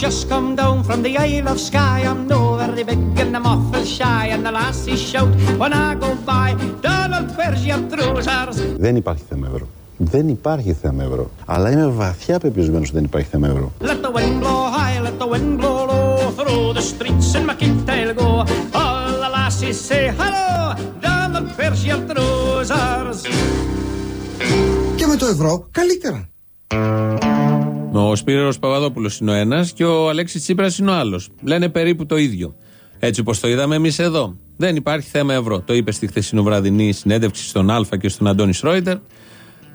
just come down from the Isle of Skye. I'm no very big and I'm awful shy. And the lassies shout when I go by, Donald, where's your trousers? Δεν υπάρχει θέμα ευρώ. Δεν υπάρχει θέμα ευρώ. Αλλά είμαι βαθιά πεπισμένο ότι δεν υπάρχει θέμα ευρώ. Let the wind blow high, let the wind blow low. Through the streets in my kit I'll go. All the lassies say hello, Donald, where's your trousers? Και με το ευρώ καλύτερα. Ο Σπύρος Παπαδόπουλος είναι ο ένας και ο Αλέξης Τσίπρας είναι ο άλλος. Λένε περίπου το ίδιο. Έτσι όπως το είδαμε εμείς εδώ. Δεν υπάρχει θέμα ευρώ. Το είπε στη χθεσινοβραδινή συνέντευξη στον Α και στον Αντώνη Σρόιτερ.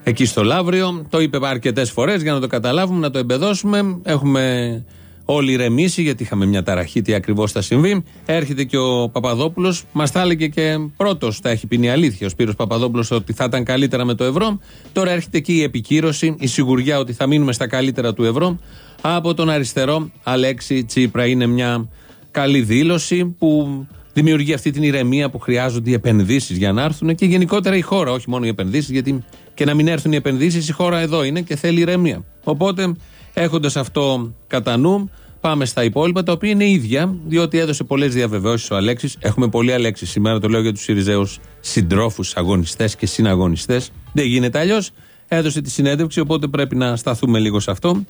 Εκεί στο Λαύριο. Το είπε αρκετές φορές για να το καταλάβουμε, να το εμπεδώσουμε. Έχουμε όλοι ηρεμήσει γιατί είχαμε μια ταραχή τι ακριβώς θα συμβεί. Έρχεται και ο Παπαδόπουλος, μας τα έλεγε και πρώτος, τα έχει πει η αλήθεια ο Σπύρος Παπαδόπουλος ότι θα ήταν καλύτερα με το ευρώ. Τώρα έρχεται και η επικύρωση, η σιγουριά ότι θα μείνουμε στα καλύτερα του ευρώ από τον αριστερό Αλέξη Τσίπρα. Είναι μια καλή δήλωση που δημιουργεί αυτή την ηρεμία που χρειάζονται οι επενδύσεις για να έρθουν και γενικότερα η χώρα, όχι μόνο οι επενδύσεις, γιατί και να μην έρθουν οι επενδύσεις, η χώρα εδώ είναι και θέλει ηρεμία. Οπότε, έχοντας αυτό κατά νου, πάμε στα υπόλοιπα, τα οποία είναι ίδια, διότι έδωσε πολλές διαβεβαιώσεις ο Αλέξης. Έχουμε πολλοί Αλέξης σήμερα, το λέω για τους Σιριζέους συντρόφους, αγωνιστές και συναγωνιστές. Δεν γίνεται αλλιώς. Έδωσε τη συνέντευξη, οπότε πρέπει να σταθούμε λίγο σε αυτό.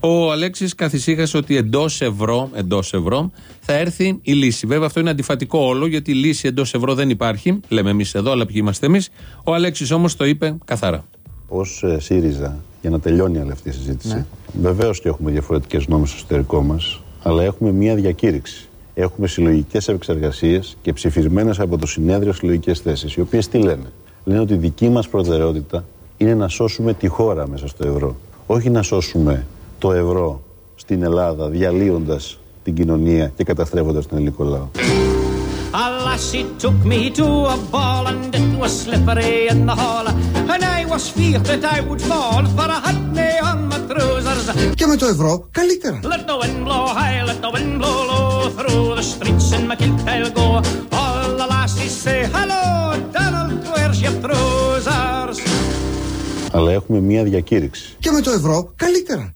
Ο Αλέξης καθησύχασε ότι εντός ευρώ, εντός ευρώ θα έρθει η λύση. Βέβαια, αυτό είναι αντιφατικό όλο, γιατί η λύση εντός ευρώ δεν υπάρχει. Λέμε εμείς εδώ, αλλά ποιοι είμαστε εμείς. Ο Αλέξης όμως το είπε καθαρά. Ω ΣΥΡΙΖΑ, για να τελειώνει όλη αυτή η συζήτηση, ναι. βεβαίως και έχουμε διαφορετικές νόμε στο εσωτερικό μας, αλλά έχουμε μία διακήρυξη. Έχουμε συλλογικές επεξεργασίες και ψηφισμένες από το συνέδριο συλλογικές θέσεις, οι οποίες τι λένε; Λένε ότι η δική μας προτεραιότητα είναι να σώσουμε τη χώρα μέσα στο ευρώ. Όχι να σώσουμε το ευρώ στην Ελλάδα διαλύοντας την κοινωνία και καταστρέφοντας τον ελληνικό λαό. Alas, he took me to a ball and it was slippery in the hall And I was feared that I would fall for I had me on my trousers Και με το ευρώ καλύτερα. Let the wind blow high, let the wind blow low Through the streets in my kilt I'll go All the lassies say hello Donald, where's your trousers Αλλά έχουμε μία διακήρυξη. Και με το ευρώ καλύτερα.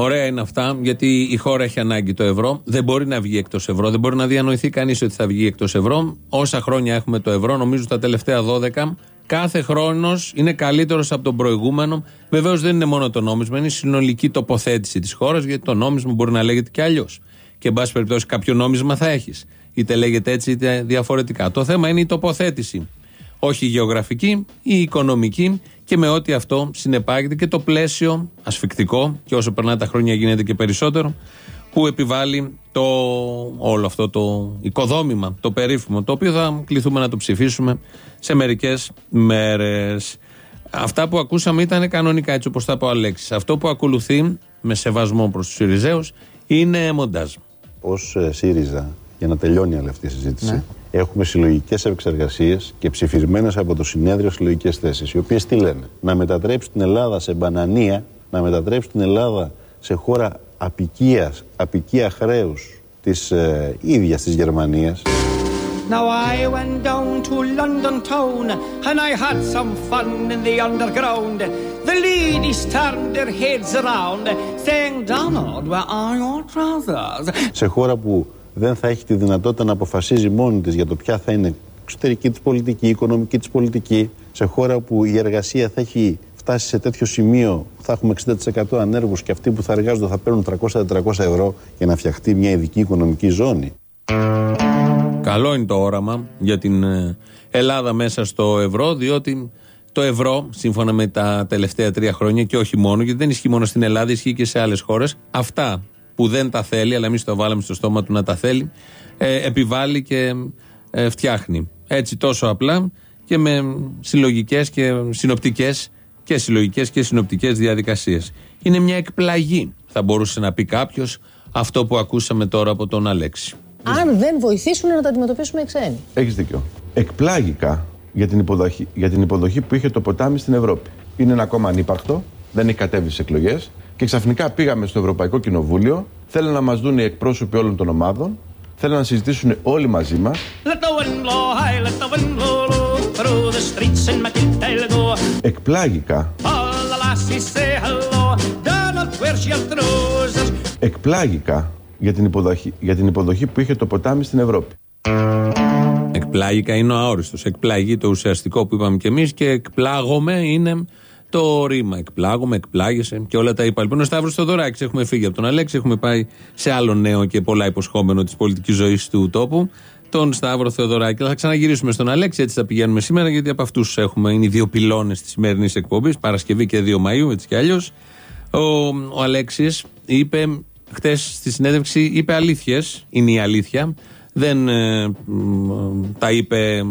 Ωραία είναι αυτά, γιατί η χώρα έχει ανάγκη το ευρώ. Δεν μπορεί να βγει εκτός ευρώ. Δεν μπορεί να διανοηθεί κανείς ότι θα βγει εκτός ευρώ. Όσα χρόνια έχουμε το ευρώ, νομίζω τα τελευταία 12, κάθε χρόνος είναι καλύτερος από τον προηγούμενο. Βεβαίως δεν είναι μόνο το νόμισμα, είναι η συνολική τοποθέτηση της χώρας, γιατί το νόμισμα μπορεί να λέγεται και αλλιώς. Και εν πάση περιπτώσει, κάποιο νόμισμα θα έχεις. Είτε λέγεται έτσι, είτε διαφορετικά. Το θέμα είναι η τοποθέτηση. Όχι η γεωγραφική, η οικονομική και με ό,τι αυτό συνεπάγεται και το πλαίσιο ασφικτικό και όσο περνά τα χρόνια γίνεται και περισσότερο που επιβάλλει το, όλο αυτό το οικοδόμημα, το περίφημο, το οποίο θα κληθούμε να το ψηφίσουμε σε μερικές μέρες. Αυτά που ακούσαμε ήταν κανονικά έτσι όπως τα είπε ο Αλέξης. Αυτό που ακολουθεί με σεβασμό προς τους Συριζέους είναι μοντάζ. Ως ε, ΣΥΡΙΖΑ, για να τελειώνει όλη αυτή η συζήτηση, ναι. Έχουμε συλλογικές επεξεργασίες και ψηφισμένες από το συνέδριο συλλογικές θέσεις. Οι οποίες τι λένε, Να μετατρέψει την Ελλάδα σε μπανανία, να μετατρέψει την Ελλάδα σε χώρα απικίας, απικία χρέους της ε, ίδιας της Γερμανίας. Now I went down to London town and I had some fun in the underground. The ladies turned their heads around saying, Donald, where are your trousers? Σε χώρα που δεν θα έχει τη δυνατότητα να αποφασίζει μόνη της για το ποια θα είναι εξωτερική της πολιτική, η οικονομική της πολιτική, σε χώρα που η εργασία θα έχει φτάσει σε τέτοιο σημείο που θα έχουμε 60% ανέργους και αυτοί που θα εργάζονται θα παίρνουν 300-400 ευρώ για να φτιαχτεί μια ειδική οικονομική ζώνη. Καλό είναι το όραμα για την ε, Ελλάδα μέσα στο ευρώ, διότι το ευρώ, σύμφωνα με τα τελευταία τρία χρόνια και όχι μόνο, γιατί δεν ισχύει μόνο στην Ελλάδα, ισχύει και σε άλλες χώρες, αυτά που δεν τα θέλει, αλλά εμείς το βάλαμε στο στόμα του να τα θέλει, ε, επιβάλλει και ε, φτιάχνει. Έτσι τόσο απλά και με συλλογικές και συνοπτικές και συλλογικές και συνοπτικές διαδικασίες. Είναι μια εκπλαγή, θα μπορούσε να πει κάποιος, αυτό που ακούσαμε τώρα από τον Αλέξη. Αν δεν βοηθήσουν να τα αντιμετωπίσουμε οι ξένοι. Έχεις δίκιο. Εκπλάγηκα για την, υποδοχή, για την υποδοχή που είχε το ποτάμι στην Ευρώπη. Είναι ένα κόμμα ανύπαρκτο, δεν έχει κατέβει στις εκλογές και ξαφνικά πήγαμε στο Ευρωπαϊκό Κοινοβούλιο. Θέλουν να μας δουν οι εκπρόσωποι όλων των ομάδων. Θέλουν να συζητήσουν όλοι μαζί μας. Εκπλάγηκα. Εκπλάγηκα για την, υποδοχή, για την υποδοχή που είχε το ποτάμι στην Ευρώπη. Εκπλάγηκα είναι ο αόριστος. Εκπλάγει το ουσιαστικό που είπαμε κι εμείς και εκπλάγομαι είναι το ρήμα. Εκπλάγομαι, εκπλάγεσαι και όλα τα υπόλοιπα. Λοιπόν, ο Σταύρος Θοδωράκη. Έχουμε φύγει από τον Αλέξη, έχουμε πάει σε άλλο νέο και πολλά υποσχόμενο της πολιτικής ζωής του τόπου. Τον Σταύρο Θεοδωράκη. Θα ξαναγυρίσουμε στον Αλέξη, έτσι θα πηγαίνουμε σήμερα, γιατί από αυτούς έχουμε. Είναι οι δύο πυλώνες της σημερινής εκπομπής, Παρασκευή και 2 Μαου, έτσι κι αλλιώς. Ο, ο Αλέξης είπε χτες στη συνέντευξη, είπε αλήθειες. Είναι η αλήθεια. Δεν ε, τα είπε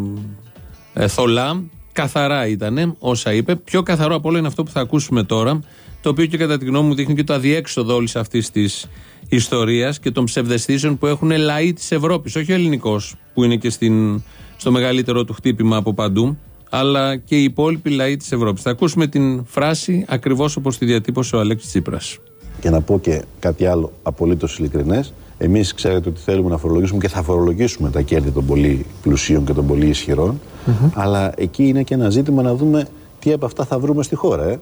ε, θολά. Καθαρά ήταν όσα είπε. Πιο καθαρό από όλα είναι αυτό που θα ακούσουμε τώρα. Το οποίο και κατά τη γνώμη μου δείχνει και το αδιέξοδο όλης αυτής της ιστορίας και των ψευδεστήσεων που έχουν λαοί της Ευρώπης. Όχι ο ελληνικός, που είναι και στην, στο μεγαλύτερο του χτύπημα από παντού, αλλά και οι υπόλοιποι λαοί της Ευρώπης. Θα ακούσουμε την φράση ακριβώς όπως τη διατύπωσε ο Αλέξης Τσίπρας. Και να πω και κάτι άλλο απολύτως ειλικρινές. Εμείς ξέρετε ότι θέλουμε να φορολογήσουμε και θα φορολογήσουμε τα κέρδη των πολύ πλουσίων και των πολύ ισχυρών. Αλλά εκεί είναι και ένα ζήτημα να δούμε τι από αυτά θα βρούμε στη χώρα. Ε.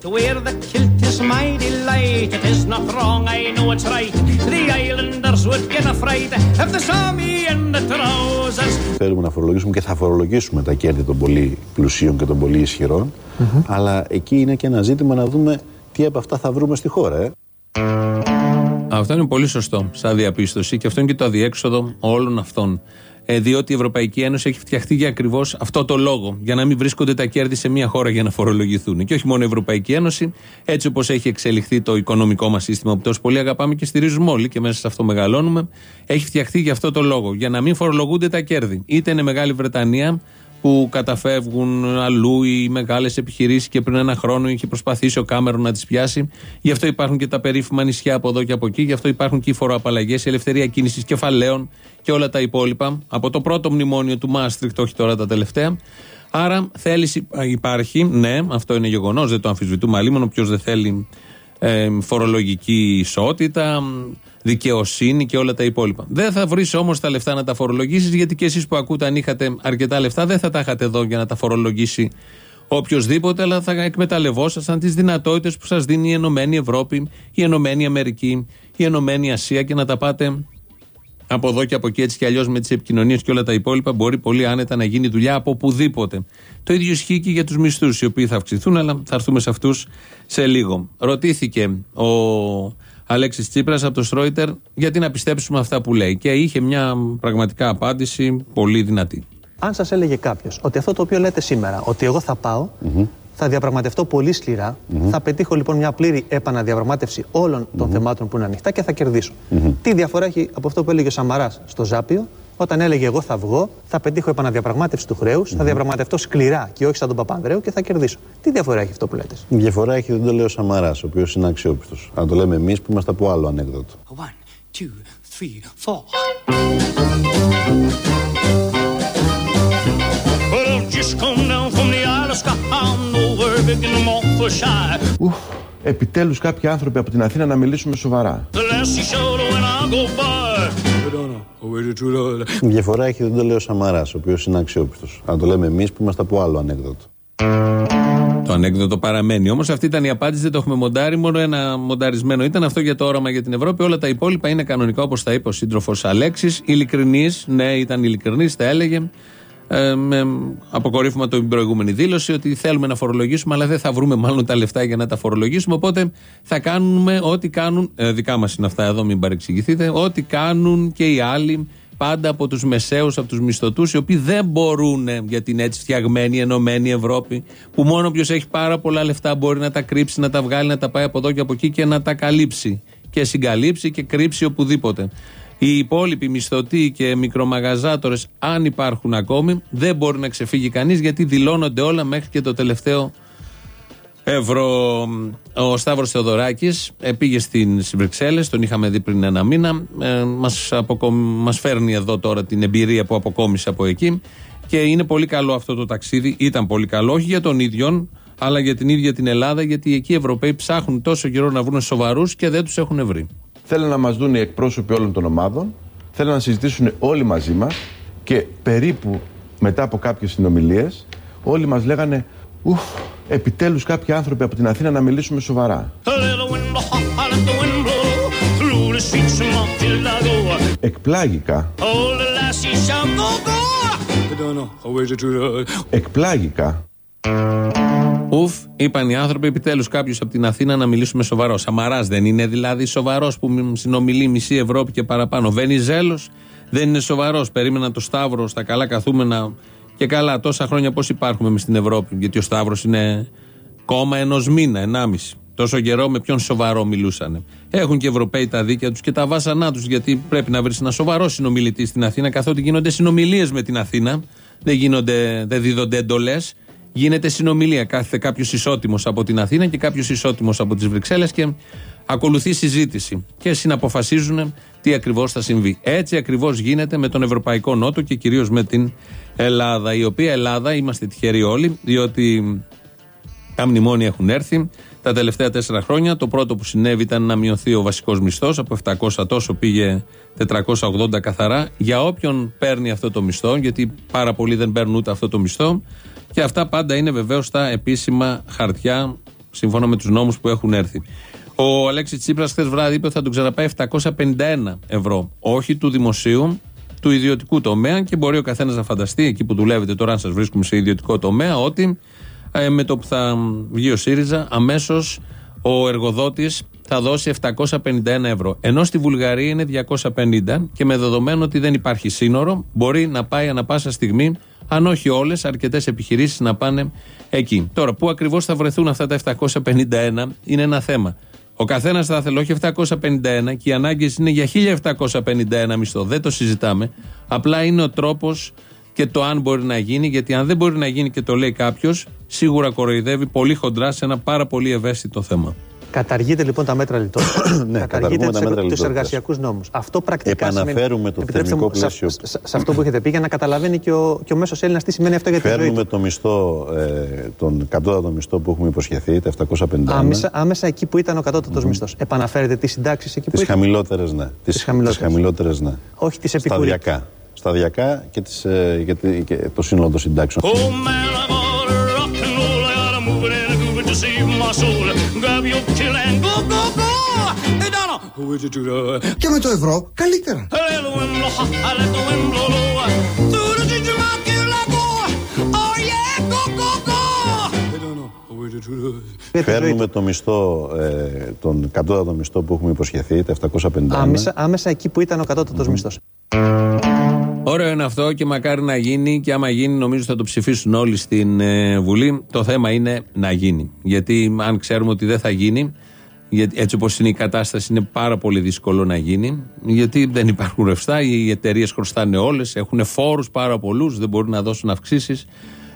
Θέλουμε να φορολογήσουμε και θα φορολογήσουμε τα κέρδη των πολύ πλουσίων και των πολύ ισχυρών. Αλλά εκεί είναι και ένα ζήτημα να δούμε τι από αυτά θα βρούμε στη χώρα. Ε. Αυτό είναι πολύ σωστό σαν διαπίστωση και αυτό είναι και το αδιέξοδο όλων αυτών. Ε, διότι η Ευρωπαϊκή Ένωση έχει φτιαχτεί για ακριβώς αυτό το λόγο. Για να μην βρίσκονται τα κέρδη σε μια χώρα για να φορολογηθούν. Και όχι μόνο η Ευρωπαϊκή Ένωση, έτσι όπως έχει εξελιχθεί το οικονομικό μας σύστημα που τόσο πολύ αγαπάμε και στηρίζουμε όλοι και μέσα σε αυτό μεγαλώνουμε, έχει φτιαχτεί για αυτό το λόγο. Για να μην φορολογούνται τα κέρδη. Είτε είναι Μεγάλη Βρετανία, που καταφεύγουν αλλού οι μεγάλες επιχειρήσεις και πριν ένα χρόνο είχε προσπαθήσει ο Κάμερον να τις πιάσει. Γι' αυτό υπάρχουν και τα περίφημα νησιά από εδώ και από εκεί. Γι' αυτό υπάρχουν και οι φοροαπαλλαγές, η ελευθερία κίνησης κεφαλαίων και όλα τα υπόλοιπα. Από το πρώτο μνημόνιο του Μάστριχτ, όχι τώρα τα τελευταία. Άρα θέληση υπάρχει, ναι, αυτό είναι γεγονός, δεν το αμφισβητούμε αλλήμον. Ποιο δεν θέλει ε, φορολογική ισότητα, δικαιοσύνη και όλα τα υπόλοιπα. Δεν θα βρεις όμως τα λεφτά να τα φορολογήσεις, γιατί και εσείς που ακούτε, αν είχατε αρκετά λεφτά, δεν θα τα είχατε εδώ για να τα φορολογήσει οποιοδήποτε, αλλά θα εκμεταλλευόσασταν τις δυνατότητες που σας δίνει η Ενωμένη Ευρώπη, η Ενωμένη Αμερική, η Ενωμένη Ασία και να τα πάτε από εδώ και από εκεί, έτσι κι αλλιώς με τις επικοινωνίες και όλα τα υπόλοιπα, μπορεί πολύ άνετα να γίνει δουλειά από οπουδήποτε. Το ίδιο ισχύει και για τους μισθούς, οι οποίοι θα αυξηθούν, αλλά θα έρθουμε σε αυτούς σε λίγο. Ρωτήθηκε ο Αλέξης Τσίπρας από το Στρόιτερ γιατί να πιστέψουμε αυτά που λέει. Και είχε μια πραγματικά απάντηση πολύ δυνατή. Αν σας έλεγε κάποιος ότι αυτό το οποίο λέτε σήμερα, ότι εγώ θα πάω, θα διαπραγματευτώ πολύ θα πετύχω λοιπόν μια πλήρη επαναδιαπραγμάτευση όλων των θεμάτων που είναι ανοιχτά και θα κερδίσω. Τι διαφορά έχει από αυτό που έλεγε ο Σαμαράς στο Ζάπιο, όταν έλεγε Εγώ θα βγω, θα πετύχω επαναδιαπραγμάτευση του χρέους, θα διαπραγματευτώ σκληρά και όχι σαν τον Παπανδρέου και θα κερδίσω. Τι διαφορά έχει αυτό που λέτε; Η διαφορά έχει, δεν το λέει ο Σαμαρά, ο οποίος είναι αξιόπιστος. Αν το λέμε εμείς που είμαστε από άλλο ανέκδοτο. One, two, three, four. Ουφ, επιτέλους κάποιοι άνθρωποι από την Αθήνα να μιλήσουμε σοβαρά. Η διαφορά έχει, δεν το λέει ο Σαμαρά, ο οποίος είναι αξιόπιστος. Αν το λέμε εμείς που είμαστε από άλλο ανέκδοτο. Το ανέκδοτο παραμένει. Όμως αυτή ήταν η απάντηση, δεν το έχουμε μοντάρει. Μόνο ένα μονταρισμένο ήταν αυτό για το όραμα για την Ευρώπη. Όλα τα υπόλοιπα είναι κανονικά όπως τα είπε ο σύντροφος Αλέξης. Ειλικρινής, ναι, ήταν ειλικρινής, τα έλεγε ε, με αποκορύφωμα την προηγούμενη δήλωση ότι θέλουμε να φορολογήσουμε, αλλά δεν θα βρούμε μάλλον τα λεφτά για να τα φορολογήσουμε. Οπότε θα κάνουμε ό,τι κάνουν. Ε, δικά μας είναι αυτά εδώ, μην παρεξηγηθείτε. Ό,τι κάνουν και οι άλλοι πάντα από τους μεσαίους, από τους μισθωτούς, οι οποίοι δεν μπορούν για την έτσι φτιαγμένη, ενωμένη Ευρώπη, που μόνο όποιος έχει πάρα πολλά λεφτά μπορεί να τα κρύψει, να τα βγάλει, να τα πάει από εδώ και από εκεί και να τα καλύψει. Και συγκαλύψει και κρύψει οπουδήποτε. Οι υπόλοιποι μισθωτοί και μικρομαγαζάτορες αν υπάρχουν ακόμη δεν μπορεί να ξεφύγει κανείς γιατί δηλώνονται όλα μέχρι και το τελευταίο ευρώ. Ο Σταύρος Θεοδωράκης πήγε στις Βρυξέλλες, τον είχαμε δει πριν ένα μήνα. Ε, μας, μας φέρνει εδώ τώρα την εμπειρία που αποκόμισε από εκεί και είναι πολύ καλό αυτό το ταξίδι. Ήταν πολύ καλό, όχι για τον ίδιο, αλλά για την ίδια την Ελλάδα, γιατί εκεί οι Ευρωπαίοι ψάχνουν τόσο καιρό να βρουν σοβαρούς και δεν τους έχουν βρει. Θέλουν να μας δουν οι εκπρόσωποι όλων των ομάδων, θέλουν να συζητήσουν όλοι μαζί μας και περίπου μετά από κάποιες συνομιλίες όλοι μας λέγανε Ουφ, επιτέλους κάποιοι άνθρωποι από την Αθήνα να μιλήσουμε σοβαρά. the streets of Montpellier. Εκπλάγηκα. All the lassies shall go, go. I don't know how is it to Εκπλάγηκα. Ουφ, είπαν οι άνθρωποι επιτέλους κάποιος από την Αθήνα να μιλήσουμε σοβαρό. Σαμαράς δεν είναι δηλαδή σοβαρός που μ- συνομιλεί μισή Ευρώπη και παραπάνω. Βενιζέλος δεν είναι σοβαρός. Περίμενα το Σταύρο στα καλά καθούμενα και καλά τόσα χρόνια πώς υπάρχουμε εμείς στην Ευρώπη. Γιατί ο Σταύρος είναι κόμμα ενός μήνα, ενάμιση. Τόσο καιρό με ποιον σοβαρό μιλούσαν. Έχουν και οι Ευρωπαίοι τα δίκαια τους και τα βάσανά τους, γιατί πρέπει να βρεις ένα σοβαρό συνομιλητή στην Αθήνα, καθότι γίνονται συνομιλίες με την Αθήνα. Δεν, γίνονται, δεν δίδονται εντολές. Γίνεται συνομιλία. Κάθεται κάποιος ισότιμος από την Αθήνα και κάποιος ισότιμος από τις Βρυξέλλες και ακολουθεί συζήτηση. Και συναποφασίζουν τι ακριβώς θα συμβεί. Έτσι ακριβώς γίνεται με τον Ευρωπαϊκό Νότο και κυρίως με την Ελλάδα. Η οποία Ελλάδα είμαστε τυχεροί όλοι, διότι τα μνημόνια έχουν έρθει. Τα τελευταία τέσσερα χρόνια το πρώτο που συνέβη ήταν να μειωθεί ο βασικός μισθός. Από 700 τόσο πήγε 480 καθαρά. Για όποιον παίρνει αυτό το μισθό, γιατί πάρα πολλοί δεν παίρνουν ούτε αυτό το μισθό. Και αυτά πάντα είναι βεβαίως στα επίσημα χαρτιά, σύμφωνα με τους νόμους που έχουν έρθει. Ο Αλέξης Τσίπρας χθες βράδυ είπε ότι θα τον ξαναπάει 751 ευρώ. Όχι του δημοσίου, του ιδιωτικού τομέα και μπορεί ο καθένας να φανταστεί εκεί που δουλεύετε τώρα, αν σας βρίσκουμε σε ιδιωτικό τομέα, ότι ε, με το που θα βγει ο ΣΥΡΙΖΑ, αμέσως ο εργοδότης θα δώσει 751 ευρώ. Ενώ στη Βουλγαρία είναι 250 και με δεδομένο ότι δεν υπάρχει σύνορο, μπορεί να πάει ανα πάσα στιγμή, αν όχι όλες, αρκετές επιχειρήσεις να πάνε εκεί. Τώρα, πού ακριβώς θα βρεθούν αυτά τα 751 είναι ένα θέμα. Ο καθένας θα θέλει όχι 751 και οι ανάγκες είναι για 1751 μισθό. Δεν το συζητάμε. Απλά είναι ο τρόπος και το αν μπορεί να γίνει, γιατί αν δεν μπορεί να γίνει και το λέει κάποιος, σίγουρα κοροϊδεύει πολύ χοντρά σε ένα πάρα πολύ ευαίσθητο θέμα. Καταργείτε λοιπόν τα μέτρα λιτότητας. Ναι, καταργούμε τα μέτρα του λιτότητας. εργασιακούς νόμους. Αυτό πρακτικά Επαναφέρουμε σημαίνει, το επιτρέψτε θερμικό μου, σε- πλαίσιο. Σε, σε αυτό που έχετε πει για να καταλαβαίνει και ο, και ο μέσος Έλληνας τι σημαίνει αυτό για τη ζωή Φέρνουμε του. το μισθό, ε, τον κατώτατο μισθό που έχουμε υποσχεθεί, τα 751. Άμεσα, άμεσα εκεί που ήταν ο κατώτατος mm μισθός. Επαναφέρετε τις συντάξεις εκεί που Τις ήταν. χαμηλότερες, ναι. Τις, χαμηλότερες. τις χαμηλότερες, ναι. Όχι τις επικουρικέ. Σταδιακά. Σταδιακά και, τις, ε, και, τη- και το σύνολο των συντάξεων. Και με το ευρώ καλύτερα. Let the wind blow, I let the wind blow low. Through the streets of my kill I go. Oh yeah, go, go, go. Hey, Donna, who is it to the Φέρνουμε το μισθό, ε, τον κατώτατο μισθό που έχουμε υποσχεθεί, τα 751. Άμεσα, άμεσα εκεί που ήταν ο κατώτατος mm μισθός. Ωραίο είναι αυτό και μακάρι να γίνει και άμα γίνει νομίζω θα το ψηφίσουν όλοι στην ε, Βουλή. Το θέμα είναι να γίνει. Γιατί αν ξέρουμε ότι δεν θα γίνει, γιατί έτσι όπως είναι η κατάσταση είναι πάρα πολύ δύσκολο να γίνει, γιατί δεν υπάρχουν ρευστά, οι εταιρείες χρωστάνε όλες, έχουν φόρους πάρα πολλούς, δεν μπορούν να δώσουν αυξήσεις.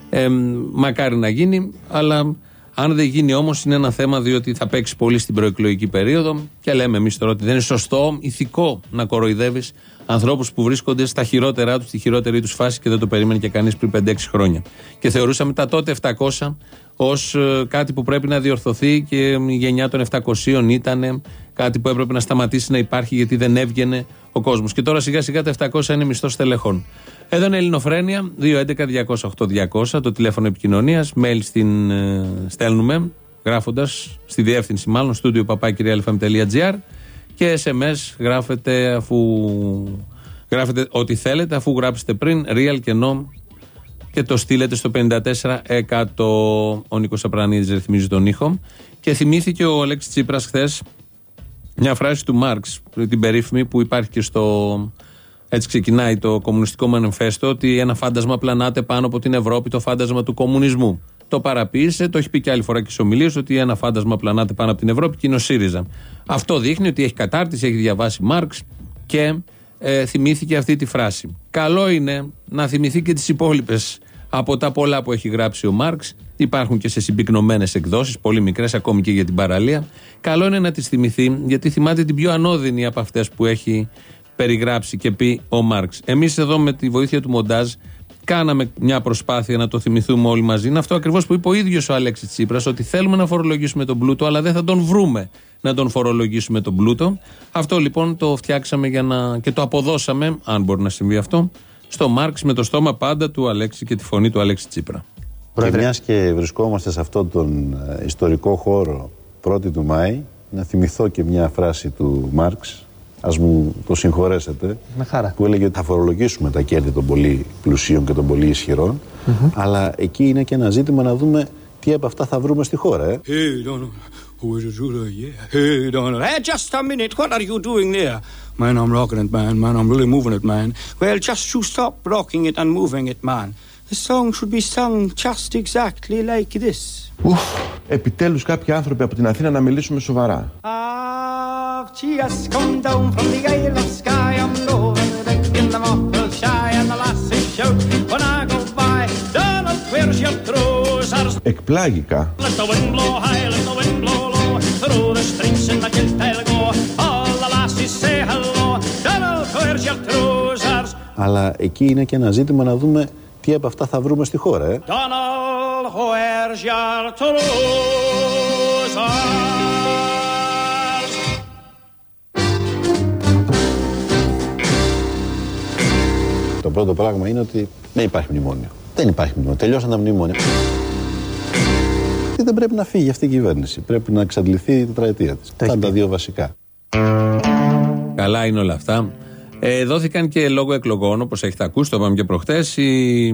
Ε, μακάρι να γίνει, αλλά αν δεν γίνει όμως, είναι ένα θέμα διότι θα παίξει πολύ στην προεκλογική περίοδο και λέμε εμείς τώρα ότι δεν είναι σωστό, ηθικό να κοροϊδεύεις ανθρώπους που βρίσκονται στα χειρότερά τους, στη χειρότερη τους φάση και δεν το περίμενε και κανείς πριν 5-6 χρόνια. Και θεωρούσαμε τα τότε 700 ως κάτι που πρέπει να διορθωθεί και η γενιά των 700 ήταν κάτι που έπρεπε να σταματήσει να υπάρχει γιατί δεν έβγαινε ο κόσμος. Και τώρα σιγά σιγά τα 700 είναι μισθός τελεχών. Εδώ είναι Ελληνοφρένια, 211-208-200, το τηλέφωνο επικοινωνίας. Mail στην, ε, στέλνουμε, γράφοντας στη διεύθυνση μάλλον, στούντιο παπάκυριαλφm.gr και SMS γράφετε αφού γράφετε ό,τι θέλετε, αφού γράψετε πριν, real και no και το στείλετε στο 54 Ο Νίκος Απρανίδης ρυθμίζει τον ήχο. Και θυμήθηκε ο Αλέξης Τσίπρας χθες μια φράση του Μάρξ, την περίφημη που υπάρχει και στο. Έτσι ξεκινάει το κομμουνιστικό μανιφέστο, ότι ένα φάντασμα πλανάται πάνω από την Ευρώπη, το φάντασμα του κομμουνισμού. Το παραποίησε, το έχει πει και άλλη φορά και στις ομιλίες, ότι ένα φάντασμα πλανάται πάνω από την Ευρώπη και είναι ο ΣΥΡΙΖΑ. Αυτό δείχνει ότι έχει κατάρτιση, έχει διαβάσει Μάρξ και ε, θυμήθηκε αυτή τη φράση. Καλό είναι να θυμηθεί και τις υπόλοιπες από τα πολλά που έχει γράψει ο Μάρξ. Υπάρχουν και σε συμπυκνωμένες εκδόσεις, πολύ μικρές, ακόμη και για την παραλία. Καλό είναι να τις θυμηθεί, γιατί θυμάται την πιο ανώδυνη από αυτές που έχει περιγράψει και πει ο Μάρξ. Εμείς εδώ με τη βοήθεια του μοντάζ κάναμε μια προσπάθεια να το θυμηθούμε όλοι μαζί. Είναι αυτό ακριβώς που είπε ο ίδιος ο Αλέξης Τσίπρας, ότι θέλουμε να φορολογήσουμε τον πλούτο, αλλά δεν θα τον βρούμε να τον φορολογήσουμε τον πλούτο. Αυτό λοιπόν το φτιάξαμε για να... και το αποδώσαμε, αν μπορεί να συμβεί αυτό, στο Μάρξ με το στόμα πάντα του Αλέξη και τη φωνή του Αλέξη Τσίπρα. Και μιας και βρισκόμαστε σε αυτόν τον ε, ιστορικό χώρο 1η του Μάη, να θυμηθώ και μια φράση του Μάρξ, ας μου το συγχωρέσετε, Με χαρά. που έλεγε ότι θα φορολογήσουμε τα κέρδη των πολύ πλουσίων και των πολύ ισχυρών, αλλά εκεί είναι και ένα ζήτημα να δούμε τι από αυτά θα βρούμε στη χώρα. Ε. Hey, Donald. Who is it, Ruler? Yeah. Hey, Donald. Hey, just a minute. What are you doing there? Man, I'm rocking it, man. Man, I'm really moving it, man. Well, just you stop rocking it and moving it, man. The song should be sung just exactly like this. Ουφ, επιτέλους κάποιοι άνθρωποι από την Αθήνα να μιλήσουμε σοβαρά. I've just come down from the Isle of Skye. I'm roving the deck in the muffled shy, and the lasses shout when I go by. Donald, where's your trousers? Εκπλάγηκα. Let the wind blow high, let the wind blow low. Through the streets in the kilt I'll go. All the lassies say hello. Donald, where's your trousers? Αλλά εκεί είναι και ένα ζήτημα να δούμε τι από αυτά θα βρούμε στη χώρα. Ε. Donald, where's your trousers? Το πρώτο πράγμα είναι ότι δεν υπάρχει μνημόνιο. Δεν υπάρχει μνημόνιο. Τελειώσαν τα μνημόνια. Και δεν πρέπει να φύγει αυτή η κυβέρνηση. Πρέπει να εξαντληθεί η τετραετία της. έχει Αυτά τα πει. δύο βασικά. Καλά είναι όλα αυτά. Ε, δόθηκαν και λόγω εκλογών, όπως έχετε ακούσει, το είπαμε και προχτές, οι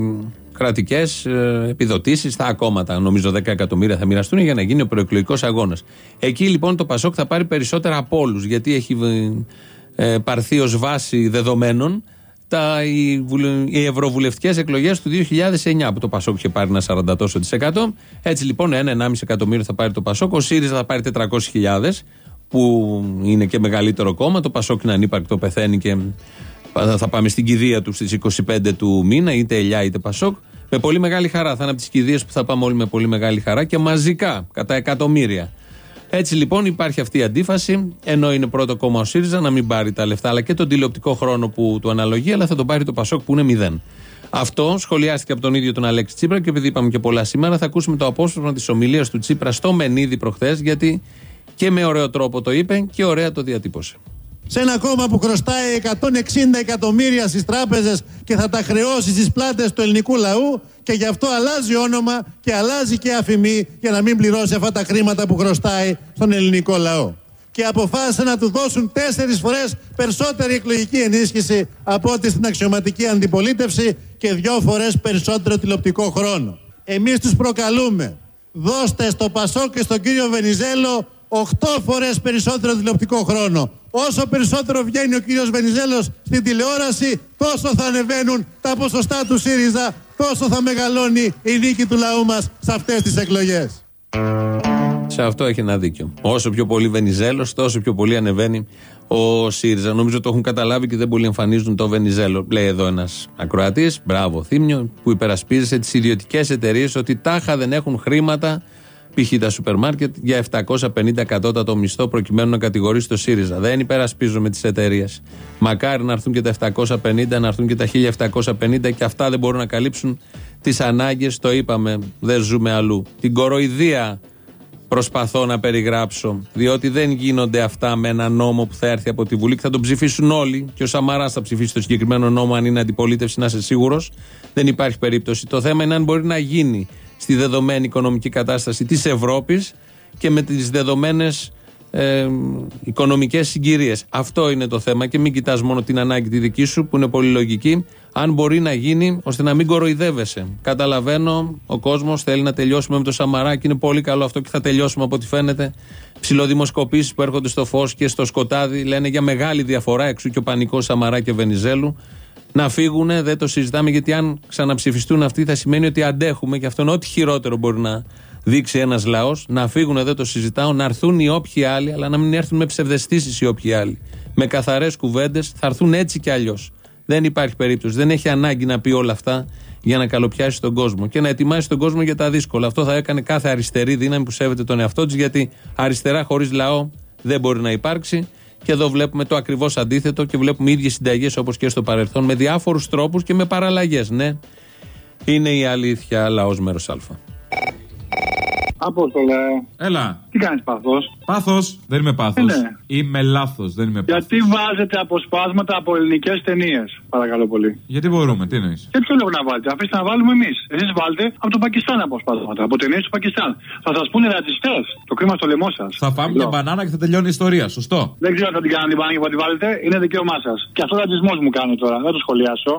κρατικές επιδοτήσεις στα ακόμματα. Νομίζω 10 εκατομμύρια θα μοιραστούν για να γίνει ο προεκλογικός αγώνας. Εκεί λοιπόν το Πασόκ θα πάρει περισσότερα από όλους, γιατί έχει ε, πάρθει ως βάση δεδομένων τα, οι, βουλε- οι ευρωβουλευτικές εκλογές του 2009 που το Πασόκ είχε πάρει ένα 40 τόσο της εκατό. Έτσι λοιπόν, ένα 1,5 εκατομμύριο θα πάρει το Πασόκ, ο ΣΥΡΙΖΑ θα πάρει 400.000 που είναι και μεγαλύτερο κόμμα. Το Πασόκ είναι ανύπαρκτο, πεθαίνει και θα θα πάμε στην κηδεία του στις 25 του μήνα, είτε Ελιά είτε Πασόκ. Με πολύ μεγάλη χαρά. Θα είναι από τις κηδείες που θα πάμε όλοι με πολύ μεγάλη χαρά και μαζικά, κατά εκατομμύρια. Έτσι λοιπόν υπάρχει αυτή η αντίφαση, ενώ είναι πρώτο κόμμα ο ΣΥΡΙΖΑ να μην πάρει τα λεφτά, αλλά και τον τηλεοπτικό χρόνο που του αναλογεί, αλλά θα τον πάρει το Πασόκ που είναι μηδέν. Αυτό σχολιάστηκε από τον ίδιο τον Αλέξη Τσίπρα και επειδή είπαμε και πολλά σήμερα, θα ακούσουμε το απόσπασμα της ομιλίας του Τσίπρα στο Μενίδη προχθές, γιατί και με ωραίο τρόπο το είπε και ωραία το διατύπωσε. σε ένα κόμμα που χρωστάει 160 εκατομμύρια στις τράπεζες και θα τα χρεώσει στις πλάτες του ελληνικού λαού και γι' αυτό αλλάζει όνομα και αλλάζει και αφημί για να μην πληρώσει αυτά τα χρήματα που χρωστάει στον ελληνικό λαό. Και αποφάσισαν να του δώσουν τέσσερις φορές περισσότερη εκλογική ενίσχυση από ό,τι στην αξιωματική αντιπολίτευση και δυο φορές περισσότερο τηλεοπτικό χρόνο. Εμείς τους προκαλούμε. Δώστε στο Πασό και στον κύριο Βενιζέλο 8 φορές περισσότερο τηλεοπτικό χρόνο. Όσο περισσότερο βγαίνει ο κύριος Βενιζέλος στην τηλεόραση, τόσο θα ανεβαίνουν τα ποσοστά του ΣΥΡΙΖΑ, τόσο θα μεγαλώνει η νίκη του λαού μας σε αυτές τις εκλογές. Σε αυτό έχει ένα δίκιο. Όσο πιο πολύ Βενιζέλος, τόσο πιο πολύ ανεβαίνει ο ΣΥΡΙΖΑ. Νομίζω το έχουν καταλάβει και δεν πολύ εμφανίζουν το Βενιζέλο. Λέει εδώ ένας ακροατής, μπράβο Θήμιο, που υπερασπίζεσαι τις ιδιωτικές εταιρείες ότι τάχα δεν έχουν χρήματα, π.χ. τα σούπερ μάρκετ, για 750 κατώτατο μισθό προκειμένου να κατηγορήσει το ΣΥΡΙΖΑ. Δεν υπερασπίζομαι τις εταιρείες. Μακάρι να έρθουν και τα 750, να έρθουν και τα 1750 και αυτά δεν μπορούν να καλύψουν τις ανάγκες. Το είπαμε, δεν ζούμε αλλού. Την κοροϊδία προσπαθώ να περιγράψω. Διότι δεν γίνονται αυτά με ένα νόμο που θα έρθει από τη Βουλή και θα τον ψηφίσουν όλοι. Και ο Σαμαράς θα ψηφίσει το συγκεκριμένο νόμο, αν είναι αντιπολίτευση, να είσαι σίγουρος. Δεν υπάρχει περίπτωση. Το θέμα είναι αν μπορεί να γίνει στη δεδομένη οικονομική κατάσταση της Ευρώπης και με τις δεδομένες ε, οικονομικές συγκυρίες. Αυτό είναι το θέμα και μην κοιτάς μόνο την ανάγκη τη δική σου που είναι πολύ λογική. Αν μπορεί να γίνει ώστε να μην κοροϊδεύεσαι. Καταλαβαίνω, ο κόσμος θέλει να τελειώσουμε με το Σαμαράκι. Είναι πολύ καλό αυτό και θα τελειώσουμε από ό,τι φαίνεται. Ψιλοδημοσκοπήσει που έρχονται στο φως και στο σκοτάδι λένε για μεγάλη διαφορά εξού και ο πανικός Σαμαρά και Βενιζέλου. Να φύγουν, δεν το συζητάμε γιατί αν ξαναψηφιστούν αυτοί θα σημαίνει ότι αντέχουμε και αυτό είναι ό,τι χειρότερο μπορεί να δείξει ένας λαός. Να φύγουν, δεν το συζητάω, να έρθουν οι όποιοι άλλοι, αλλά να μην έρθουν με ψευδεστήσεις οι όποιοι άλλοι. Με καθαρές κουβέντες θα έρθουν έτσι κι αλλιώς. Δεν υπάρχει περίπτωση. Δεν έχει ανάγκη να πει όλα αυτά για να καλοπιάσει τον κόσμο και να ετοιμάσει τον κόσμο για τα δύσκολα. Αυτό θα έκανε κάθε αριστερή δύναμη που σέβεται τον εαυτό της, γιατί αριστερά χωρίς λαό δεν μπορεί να υπάρξει. Και εδώ βλέπουμε το ακριβώς αντίθετο και βλέπουμε ίδιες συνταγές όπως και στο παρελθόν με διάφορους τρόπους και με παραλλαγές. Ναι, είναι η αλήθεια λαός μέρος Α. Απόστολε, Έλα. Τι κάνεις παθό. Πάθος. Δεν είμαι πάθος. Ε, ναι. Είμαι λάθος. Δεν είμαι πάθος. Γιατί βάζετε αποσπάσματα από ελληνικές ταινίες, παρακαλώ πολύ. Γιατί μπορούμε, τι εννοείς; Και ποιο λόγο να βάλετε, αφήστε να βάλουμε εμείς. Εσείς βάλτε από το Πακιστάν αποσπάσματα, από ταινίες του Πακιστάν. Θα σας πούνε ρατσιστές. Το κρίμα στο λαιμό σας. Θα φάμε μια μπανάνα και θα τελειώνει η ιστορία. Σωστό. Δεν ξέρω αν θα την κάνετε την μπάνια που τη βάλετε, είναι δικαίωμά σας. Και αυτό ρατσισμός μου κάνει τώρα, δεν το σχολιάσω.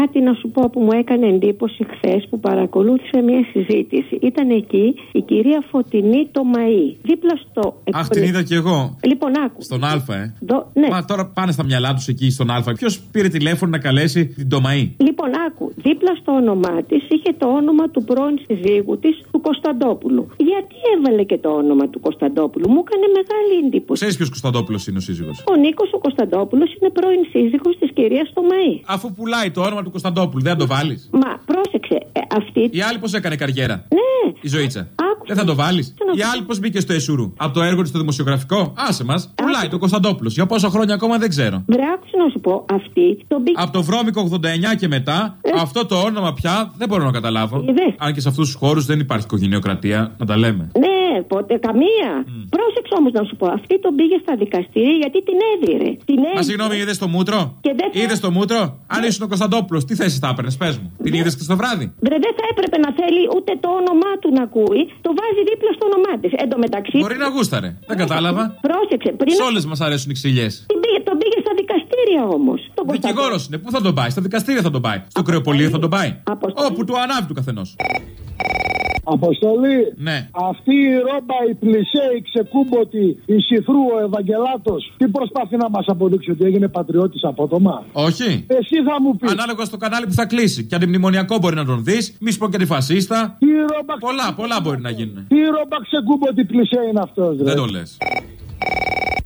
Κάτι να σου πω που μου έκανε εντύπωση χθες που παρακολούθησα μια συζήτηση. Ήταν εκεί η κυρία Φωτεινή το Μαΐ. Δίπλα στο. Αχ, την είδα κι εγώ. Λοιπόν, άκου. Στον Α, ε. Δο- ναι. Μα τώρα πάνε στα μυαλά τους εκεί στον Α. Ποιος πήρε τηλέφωνο να καλέσει την Τομαή. Λοιπόν, άκου. Δίπλα στο όνομά της είχε το όνομα του πρώην συζύγου της, του Κωνσταντόπουλου. Γιατί έβαλε και το όνομα του Κωνσταντόπουλου; Μου έκανε μεγάλη εντύπωση. Ξέρεις ποιος Κωνσταντόπουλος είναι ο σύζυγος; Ο Νίκος ο Κωνσταντόπουλος είναι πρώην σύζυγος της κυρίας Τομαή. Αφού πουλάει το όνομα του Κωνσταντόπουλου, δεν θα το βάλεις. Μα πρόσεξε, ε, αυτή. Η άλλη πώ έκανε καριέρα. Ναι. Η ζωήτσα. Δεν θα το βάλεις. Η άλλη πώ μπήκε στο Εσουρού. Από το έργο της στο δημοσιογραφικό. Άσε μας. Πουλάει το Κωνσταντόπουλος. Για πόσα χρόνια ακόμα δεν ξέρω. Βρε, άκουσε να σου πω, αυτή τον πήγε. Από το βρώμικο 89 και μετά, αυτό το όνομα πια δεν μπορώ να καταλάβω. Είδες. Αν και σε αυτούς τους χώρους δεν υπάρχει οικογενειοκρατία, να τα λέμε. Ναι, ποτέ καμία. Πρόσεξε όμως να σου πω, αυτή τον πήγε στα δικαστήρια γιατί την έδιρε. Την Μα έδιρε. συγγνώμη, είδες το μούτρο; Και δεν θα- Είδες το μούτρο; Αν ήσουν ο Κωνσταντόπουλος, τι θέση θα έπαιρνες, πες μου; Την είδες και στο βράδυ; Βρε, δεν θα έπρεπε να θέλει ούτε το όνομά του να ακούει. Το βάζει δίπλα στο όνομά της. Εν τω μεταξύ. Μπορεί να γούσταρε. Δεν κατάλαβα. Πρόσεξε, πριν. Σε όλες μας αρέσουν οι ξυλιές. Την πήγε, τον πήγε στα δικαστήρια όμως. Δικηγόρος είναι. Πού θα τον πάει, στα δικαστήρια θα τον πάει. Στο κρεοπολείο θα τον πάει. Όπου του ανάβει του καθενός. Αποστολή. Ναι. Αυτή η ρόμπα, η πλησέ, η ξεκούμποτη, η Σιθρού, ο Ευαγγελάτος, τι προσπαθεί να μας αποδείξει ότι έγινε πατριώτης απότομα; Όχι. Εσύ θα μου πεις. Ανάλογα στο κανάλι που θα κλείσει. Και αντιμνημονιακό μπορεί να τον δεις. Μη σου πω και τη φασίστα. Τι ρόμπα. Πολλά, πολλά μπορεί να γίνουν. Τι ρόμπα ξεκούμποτη πλησέ είναι αυτός, ρε. Δεν το λες.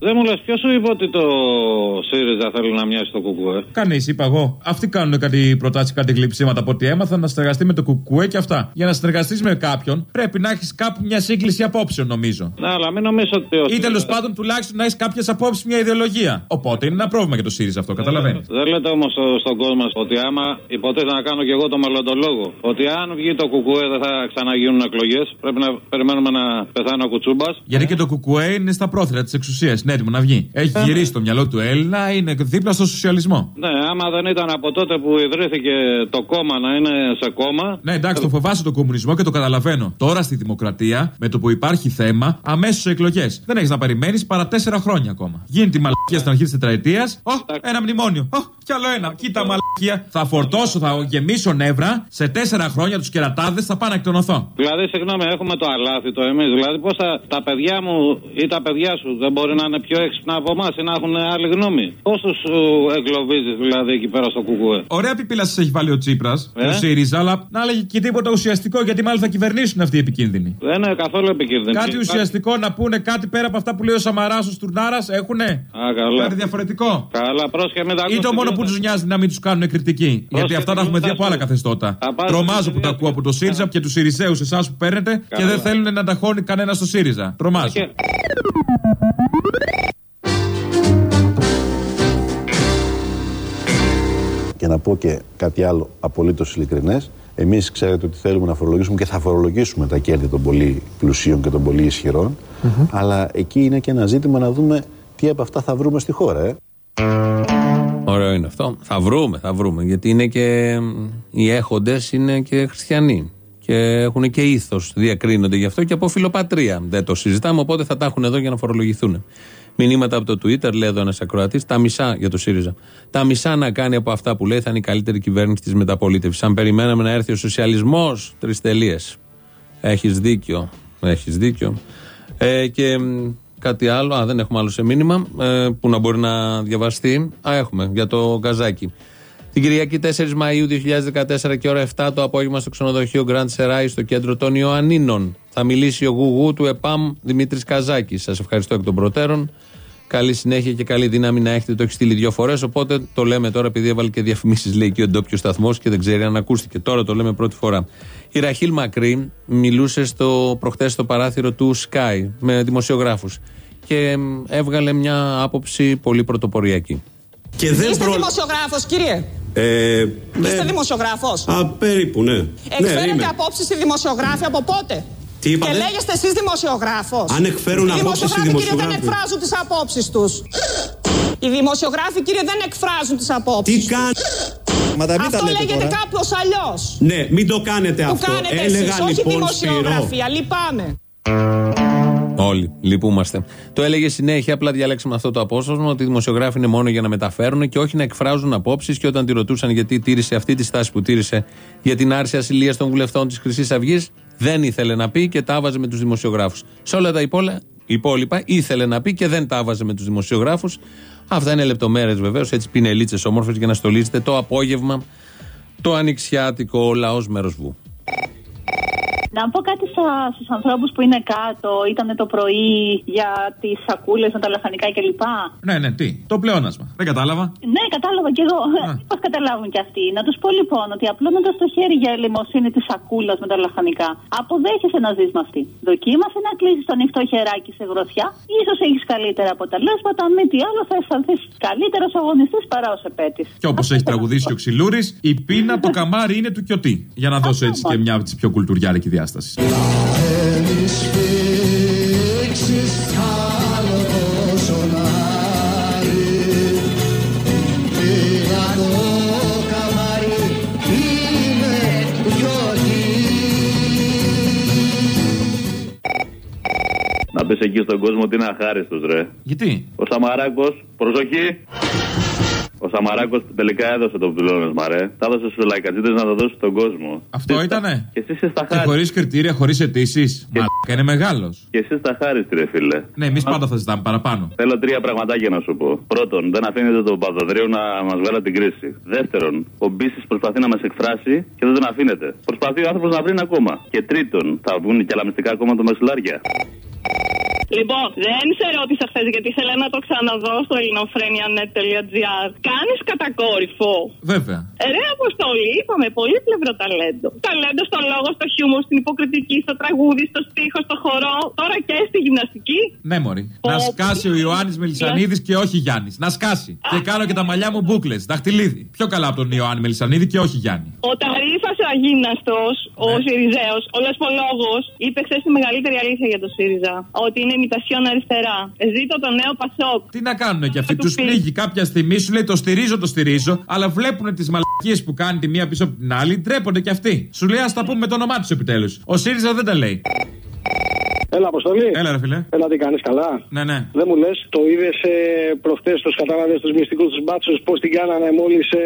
Δεν μου λες, ποιος σου είπε ότι το ΣΥΡΙΖΑ θέλει να μοιάσει το κουκουέ; Κανείς, είπα εγώ. Αυτοί κάνουν κάτι προτάσεις, κάτι γλυψίματα από ό,τι έμαθα να συνεργαστεί με το κουκουέ και αυτά. Για να συνεργαστείς με κάποιον πρέπει να έχεις κάπου μια σύγκληση απόψεων, νομίζω. Ναι, αλλά μην νομίζω ότι. ο Ή τέλος ΣΥΡΙΖΑ- πάντων τουλάχιστον να έχεις κάποιες απόψεις, μια ιδεολογία. Οπότε είναι ένα πρόβλημα για το ΣΥΡΙΖΑ αυτό, καταλαβαίνεις. Δεν λέτε όμως στον κόσμο ότι άμα υποτίθεται να κάνω και εγώ το μελλοντολόγο, ότι αν βγει το κουκουέ δεν θα ξαναγίνουν εκλογές. Πρέπει να περιμένουμε να πεθάνει ο κουτσούμπας. Γιατί και το κουκουέ είναι στα πρόθυρα της εξουσίας, είναι έτοιμο να βγει. Έχει γυρίσει το μυαλό του Έλληνα, είναι δίπλα στο σοσιαλισμό. Ναι, άμα δεν ήταν από τότε που ιδρύθηκε το κόμμα να είναι σε κόμμα. Ναι, εντάξει, το φοβάσαι το κομμουνισμό και το καταλαβαίνω. Τώρα στη δημοκρατία, με το που υπάρχει θέμα, αμέσως εκλογές. Δεν έχεις να περιμένεις παρά τέσσερα χρόνια ακόμα. Γίνει τη μαλακία στην αρχή της τετραετίας. Ω, ένα μνημόνιο. Ω, κι άλλο ένα. Κοίτα μαλακία. Θα φορτώσω, θα γεμίσω νεύρα. Σε τέσσερα χρόνια τους κερατάδες θα πάω να εκτονωθώ. Δηλαδή, συγγνώμη, έχουμε το αλάθητο εμείς. Δηλαδή, πώς θα τα παιδιά μου ή τα παιδιά σου δεν μπορεί να είναι πιο έξυπνα από εμάς ή να έχουν άλλη γνώμη. Πώ του εγκλωβίζεις δηλαδή εκεί πέρα στο κουκουέ; Ωραία πιπίλα σας έχει βάλει ο Τσίπρας Ε; και ο ΣΥΡΙΖΑ, αλλά να έλεγε και τίποτα ουσιαστικό γιατί μάλλον θα κυβερνήσουν αυτοί οι επικίνδυνοι. Δεν είναι καθόλου επικίνδυνο. Κάτι ουσιαστικό να πούνε κάτι πέρα από αυτά που λέει ο Σαμαράς ο Στουρνάρας έχουνε; Α, καλά. Κάτι διαφορετικό. Καλά, πρόσχε μην τα Ή το ακούσει μόνο που τίποτα. τους νοιάζει να μην τους κάνουν κριτική. Γιατί αυτά τα έχουμε δει από άλλα καθεστώτα. πάρω Τρομάζω που τα ακούω από το ΣΥΡΙΖΑ και τους ΣΥΡΙΖΑΙΟΥ εσάς που παίρνετε και Καλά. δεν θέλουν να ταχώνει κανένα στο ΣΥΡΙΖΑ. Τρομάζω. Να πω και κάτι άλλο απολύτως ειλικρινές. Εμείς ξέρετε ότι θέλουμε να φορολογήσουμε και θα φορολογήσουμε τα κέρδη των πολύ πλουσίων και των πολύ ισχυρών. Αλλά εκεί είναι και ένα ζήτημα να δούμε τι από αυτά θα βρούμε στη χώρα. Ε. Ωραίο είναι αυτό. Θα βρούμε, θα βρούμε. Γιατί είναι και οι έχοντες είναι και χριστιανοί. Και έχουν και ήθος. Διακρίνονται γι' αυτό και από φιλοπατρία. Δεν το συζητάμε, οπότε θα τα έχουν εδώ για να φορολογηθούν. Μηνύματα από το Twitter, λέει εδώ ένας ακροατής, τα μισά για το ΣΥΡΙΖΑ. Τα μισά να κάνει από αυτά που λέει θα είναι η καλύτερη κυβέρνηση της μεταπολίτευσης. Αν περιμέναμε να έρθει ο σοσιαλισμός, τρεις τελείες. Έχεις δίκιο. Έχεις δίκιο. Ε, και μ, κάτι άλλο, α, δεν έχουμε άλλο σε μήνυμα ε, που να μπορεί να διαβαστεί. Α, έχουμε για το Καζάκι. Την Κυριακή 4 Μαΐου 2014 και ώρα 7 το απόγευμα στο ξενοδοχείο Grand Serai στο κέντρο των Ιωαννίνων. Θα μιλήσει ο γουγού του ΕΠΑΜ Δημήτρης Καζάκης. Σας ευχαριστώ εκ των προτέρων. Καλή συνέχεια και καλή δύναμη να έχετε. Το έχει στείλει δύο φορές. Οπότε το λέμε τώρα, επειδή έβαλε και διαφημίσεις, λέει και ο ντόπιο σταθμός και δεν ξέρει αν ακούστηκε. Τώρα το λέμε πρώτη φορά. Η Ραχίλ Μακρύ μιλούσε στο, προχθές στο παράθυρο του Sky με δημοσιογράφους και μ, έβγαλε μια άποψη πολύ πρωτοποριακή. Και δεν Είστε προ... δημοσιογράφος κύριε; Ε, ναι. Είστε δημοσιογράφος; Α, περίπου, ναι. Εκφέρετε ναι, είμαι. απόψεις στη δημοσιογράφη από πότε; Τι είπατε; Και λέγεστε εσείς δημοσιογράφος. Αν εκφέρουν Οι απόψεις οι δημοσιογράφοι, κύριε, δεν δημοσιογράφοι. εκφράζουν τις απόψεις τους. Οι δημοσιογράφοι, κύριε, δεν εκφράζουν τις απόψεις. Τι καν... Μα τα μην τα Αυτό λέτε λέγεται τώρα. κάπως αλλιώς. Ναι, μην το κάνετε Που αυτό. κάνετε Έλεγα εσείς, όχι λοιπόν δημοσιογραφία. Σπύρο. Λυπάμαι. Όλοι λυπούμαστε. Το έλεγε συνέχεια, απλά διαλέξαμε αυτό το απόσπασμα, ότι οι δημοσιογράφοι είναι μόνο για να μεταφέρουν και όχι να εκφράζουν απόψεις. Και όταν τη ρωτούσαν γιατί τήρησε αυτή τη στάση που τήρησε για την άρση ασυλίας των βουλευτών της Χρυσής Αυγής, δεν ήθελε να πει και τα άβαζε με τους δημοσιογράφους. Σε όλα τα υπόλοιπα, υπόλοιπα ήθελε να πει και δεν τα άβαζε με τους δημοσιογράφους. Αυτά είναι λεπτομέρειες βεβαίως, έτσι πινελίτσες όμορφες για να στολίζετε το απόγευμα το ανοιξιάτικο λαός μέρος βου. Να πω κάτι στους ανθρώπους που είναι κάτω, ήταν το πρωί για τις σακούλες με τα λαχανικά κλπ. Ναι, ναι, τι. Το πλεόνασμα. Δεν κατάλαβα. Ναι, κατάλαβα κι εγώ. Πώς καταλάβουν κι αυτοί. Να τους πω λοιπόν ότι απλώνοντας το χέρι για ελεημοσύνη της σακούλας με τα λαχανικά, αποδέχεσαι να ζεις με αυτή. Δοκίμασε να κλείσεις το ανοιχτό χεράκι σε γροθιά, ίσως έχεις καλύτερα αποτελέσματα. Αν μη τι άλλο, θα αισθανθείς καλύτερος αγωνιστής παρά ως επέτης. Και όπως έχει τραγουδήσει ο Ξυλούρης, η πείνα το καμάρι είναι του κιωτή. Για να δώσω έτσι και μια από τις πιο κουλτουριάρικη διάσταση. Να πει εκεί στον κόσμο ότι είναι αχάριστο, ρε. Γιατί; Ο Σαμαράκος, προσοχή! Ο Σαμαράκος τελικά έδωσε το πλεόνασμα, ρε. Τα έδωσε στους λαϊκατζίτε να το δώσει στον κόσμο. Αυτό ήτανε; Και εσύ είσαι στα Και χάρη. χωρίς κριτήρια, χωρίς αιτήσεις. Μαλάκα, είναι μεγάλος. Και εσύ στα χάρη, ρε φίλε. Ναι, εμείς πάντα θα ζητάμε παραπάνω. Θέλω τρία πραγματάκια να σου πω. Πρώτον, δεν αφήνετε τον Παπαδρέου να μας βγάλει από την κρίση. Δεύτερον, ο Μπίσης προσπαθεί να μας εκφράσει και δεν τον αφήνετε. Προσπαθεί ο άνθρωπος να βρει ένα κόμμα. Και τρίτον, θα βγουν και άλλα μυστικά κόμματα μεσουλάρια. Λοιπόν, δεν σε ρώτησα χθες γιατί ήθελα να το ξαναδώ στο ελληνοφρένια.net.gr. Κάνεις κατακόρυφο. Βέβαια. Ε, Ρε Αποστολή, είπαμε πολύ πλευρό ταλέντο. Ταλέντος στο λόγο, στο χιούμορ, στην υποκριτική, στο τραγούδι, στο στίχο, στο χορό. Τώρα και στη γυμναστική. Ναι, Μωρή. Να σκάσει ο Ιωάννης Μελισανίδης και όχι Γιάννης. Να σκάσει. Και κάνω και τα μαλλιά μου μπουκλε. Δαχτυλίδι. Πιο καλά από τον Ιωάννη Μελισανίδη και όχι Γιάννη. Ο Ταρίφας ο αγίναστος, ο Σιριζέος, ο Λεσπολόγος, είπε χθες τη μεγαλύτερη αλήθεια για το ΣΥΡΙΖΑ. Ότι είναι ημιτασιόν αριστερά. Ε, Ζήτω το νέο Πασόκ. Τι να κάνουν και αυτοί. Του πνίγει κάποια στιγμή, σου λέει το στηρίζω, το στηρίζω, αλλά βλέπουν τις μαλακίες που κάνει τη μία πίσω από την άλλη, ντρέπονται κι αυτοί. Σου λέει ας τα πούμε με το όνομά τους επιτέλους. Ο ΣΥΡΙΖΑ δεν τα λέει. Έλα, Αποστολή. Έλα, ρε φιλέ. Έλα, τι κάνεις, καλά; Ναι, ναι. Δεν μου λες, το είδες ε, προχτές, τους κατάλαβες τους μυστικούς τους μπάτσους, πώς την κάνανε μόλις ε,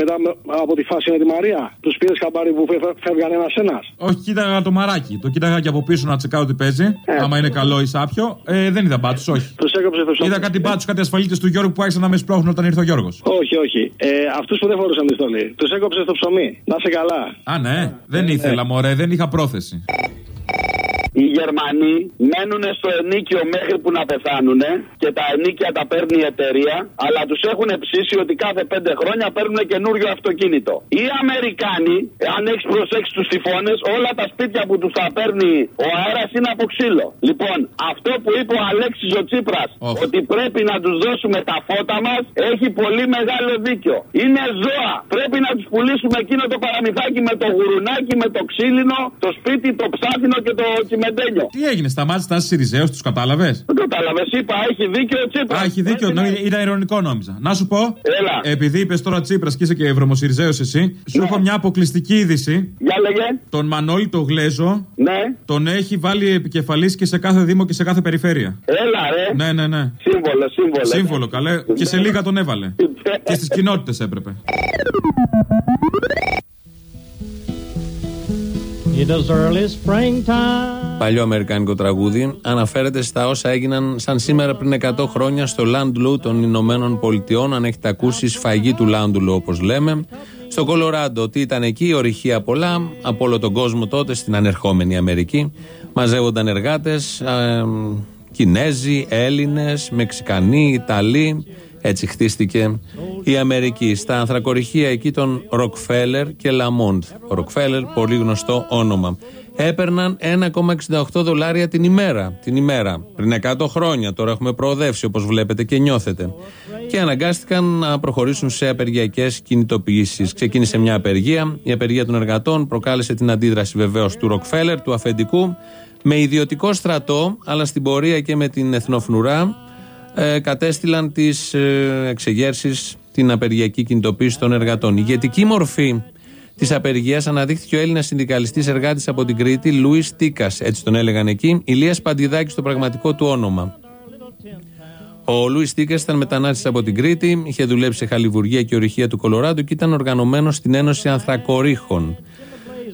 μετά με- από τη φάση με τη Μαρία; Τους πήρες χαμπάρι που φε- φεύγαν ένα-ένα. Όχι, κοίταγα το μαράκι. Το κοίταγα και από πίσω να τσεκάω τι παίζει. Άμα είναι καλό ή σάπιο. Ε, δεν είδα μπάτσους, όχι. Τους έκοψε το σώμα. Είδα κάτι μπάτσους, κάτι ασφαλίτες του Γιώργου που άρχισαν να με σπρώχνουν όταν ήρθε ο Γιώργος. Όχι, όχι. Ε, Αυτούς που δεν φορούσαν τη στολή. Τους έκοψε στο ψωμί. Να σε καλά. Α, ναι. Δεν ήθελα, μωρέ, δεν είχα πρόθεση. Οι Γερμανοί μένουν στο ενίκιο μέχρι που να πεθάνουν και τα ενίκια τα παίρνει η εταιρεία, αλλά τους έχουν ψήσει ότι κάθε πέντε χρόνια παίρνουν καινούριο αυτοκίνητο. Οι Αμερικάνοι, αν έχεις προσέξει τους τυφώνες, όλα τα σπίτια που τους τα παίρνει ο αέρας είναι από ξύλο. Λοιπόν, αυτό που είπε ο Αλέξης ο Τσίπρας, ότι πρέπει να τους δώσουμε τα φώτα μας, έχει πολύ μεγάλο δίκιο. Είναι ζώα. Πρέπει να τους πουλήσουμε εκείνο το παραμυθάκι με το γουρουνάκι, με το ξύλινο, το σπίτι, το ψάφινο και το τσιμεντένιο. Τι έγινε, σταμάτησε να είσαι Σιριζέο, τους κατάλαβες; Δεν κατάλαβες, είπα, έχει δίκιο ο Τσίπρας. Α, έχει δίκιο. Ναι, ήταν ειρωνικό νόμιζα. Να σου πω. Έλα. Επειδή είπες τώρα Τσίπρας και είσαι και ευρωμοσυριζέο εσύ, σου έχω μια αποκλειστική είδηση. Για λέγε. Τον Μανώλη το Γλέζο. Ναι. Τον έχει βάλει επικεφαλής και σε κάθε Δήμο και σε κάθε περιφέρεια. Έλα, ρε. Ναι, ναι, ναι. Σύμβολο, σύμβολο. Σύμβολο, καλέ. Και σε λίγα τον έβαλε. και στις κοινότητες έπρεπε. Παλιό αμερικάνικο τραγούδι αναφέρεται στα όσα έγιναν σαν σήμερα πριν 100 χρόνια στο Λάντλου των Ηνωμένων Πολιτειών. Αν έχετε ακούσει, σφαγή του Λάντλου όπως λέμε. Στο Κολοράντο, τι ήταν εκεί, ορυχεία πολλά από όλο τον κόσμο τότε στην ανερχόμενη Αμερική. Μαζεύονταν εργάτες, Κινέζοι, Έλληνες, Μεξικανοί, Ιταλοί. Έτσι χτίστηκε η Αμερική. Στα ανθρακοριχεία εκεί των Ροκφέλερ και Λαμόντ. Ο Ροκφέλερ, πολύ γνωστό όνομα. Έπαιρναν 1,68 δολάρια την ημέρα. Την ημέρα. Πριν 100 χρόνια. Τώρα έχουμε προοδεύσει όπως βλέπετε και νιώθετε. Και αναγκάστηκαν να προχωρήσουν σε απεργιακές κινητοποιήσεις. Ξεκίνησε μια απεργία. Η απεργία των εργατών προκάλεσε την αντίδραση βεβαίως του Ροκφέλερ, του αφεντικού. Με ιδιωτικό στρατό, αλλά στην πορεία και με την εθνοφνουρά, ε, κατέστηλαν τις ε, εξεγέρσεις, την απεργιακή κινητοποίηση των εργατών. Η ηγετική μορφή της απεργίας αναδείχθηκε ο Έλληνας συνδικαλιστής εργάτης από την Κρήτη, Λούι Τίκας, έτσι τον έλεγαν εκεί, Ηλίας Παντιδάκης στο πραγματικό του όνομα. Ο Λούι Τίκας ήταν μετανάστης από την Κρήτη, είχε δουλέψει σε χαλιβουργία και ορυχεία του Κολοράντου και ήταν οργανωμένος στην Ένωση Ανθρακορίχων.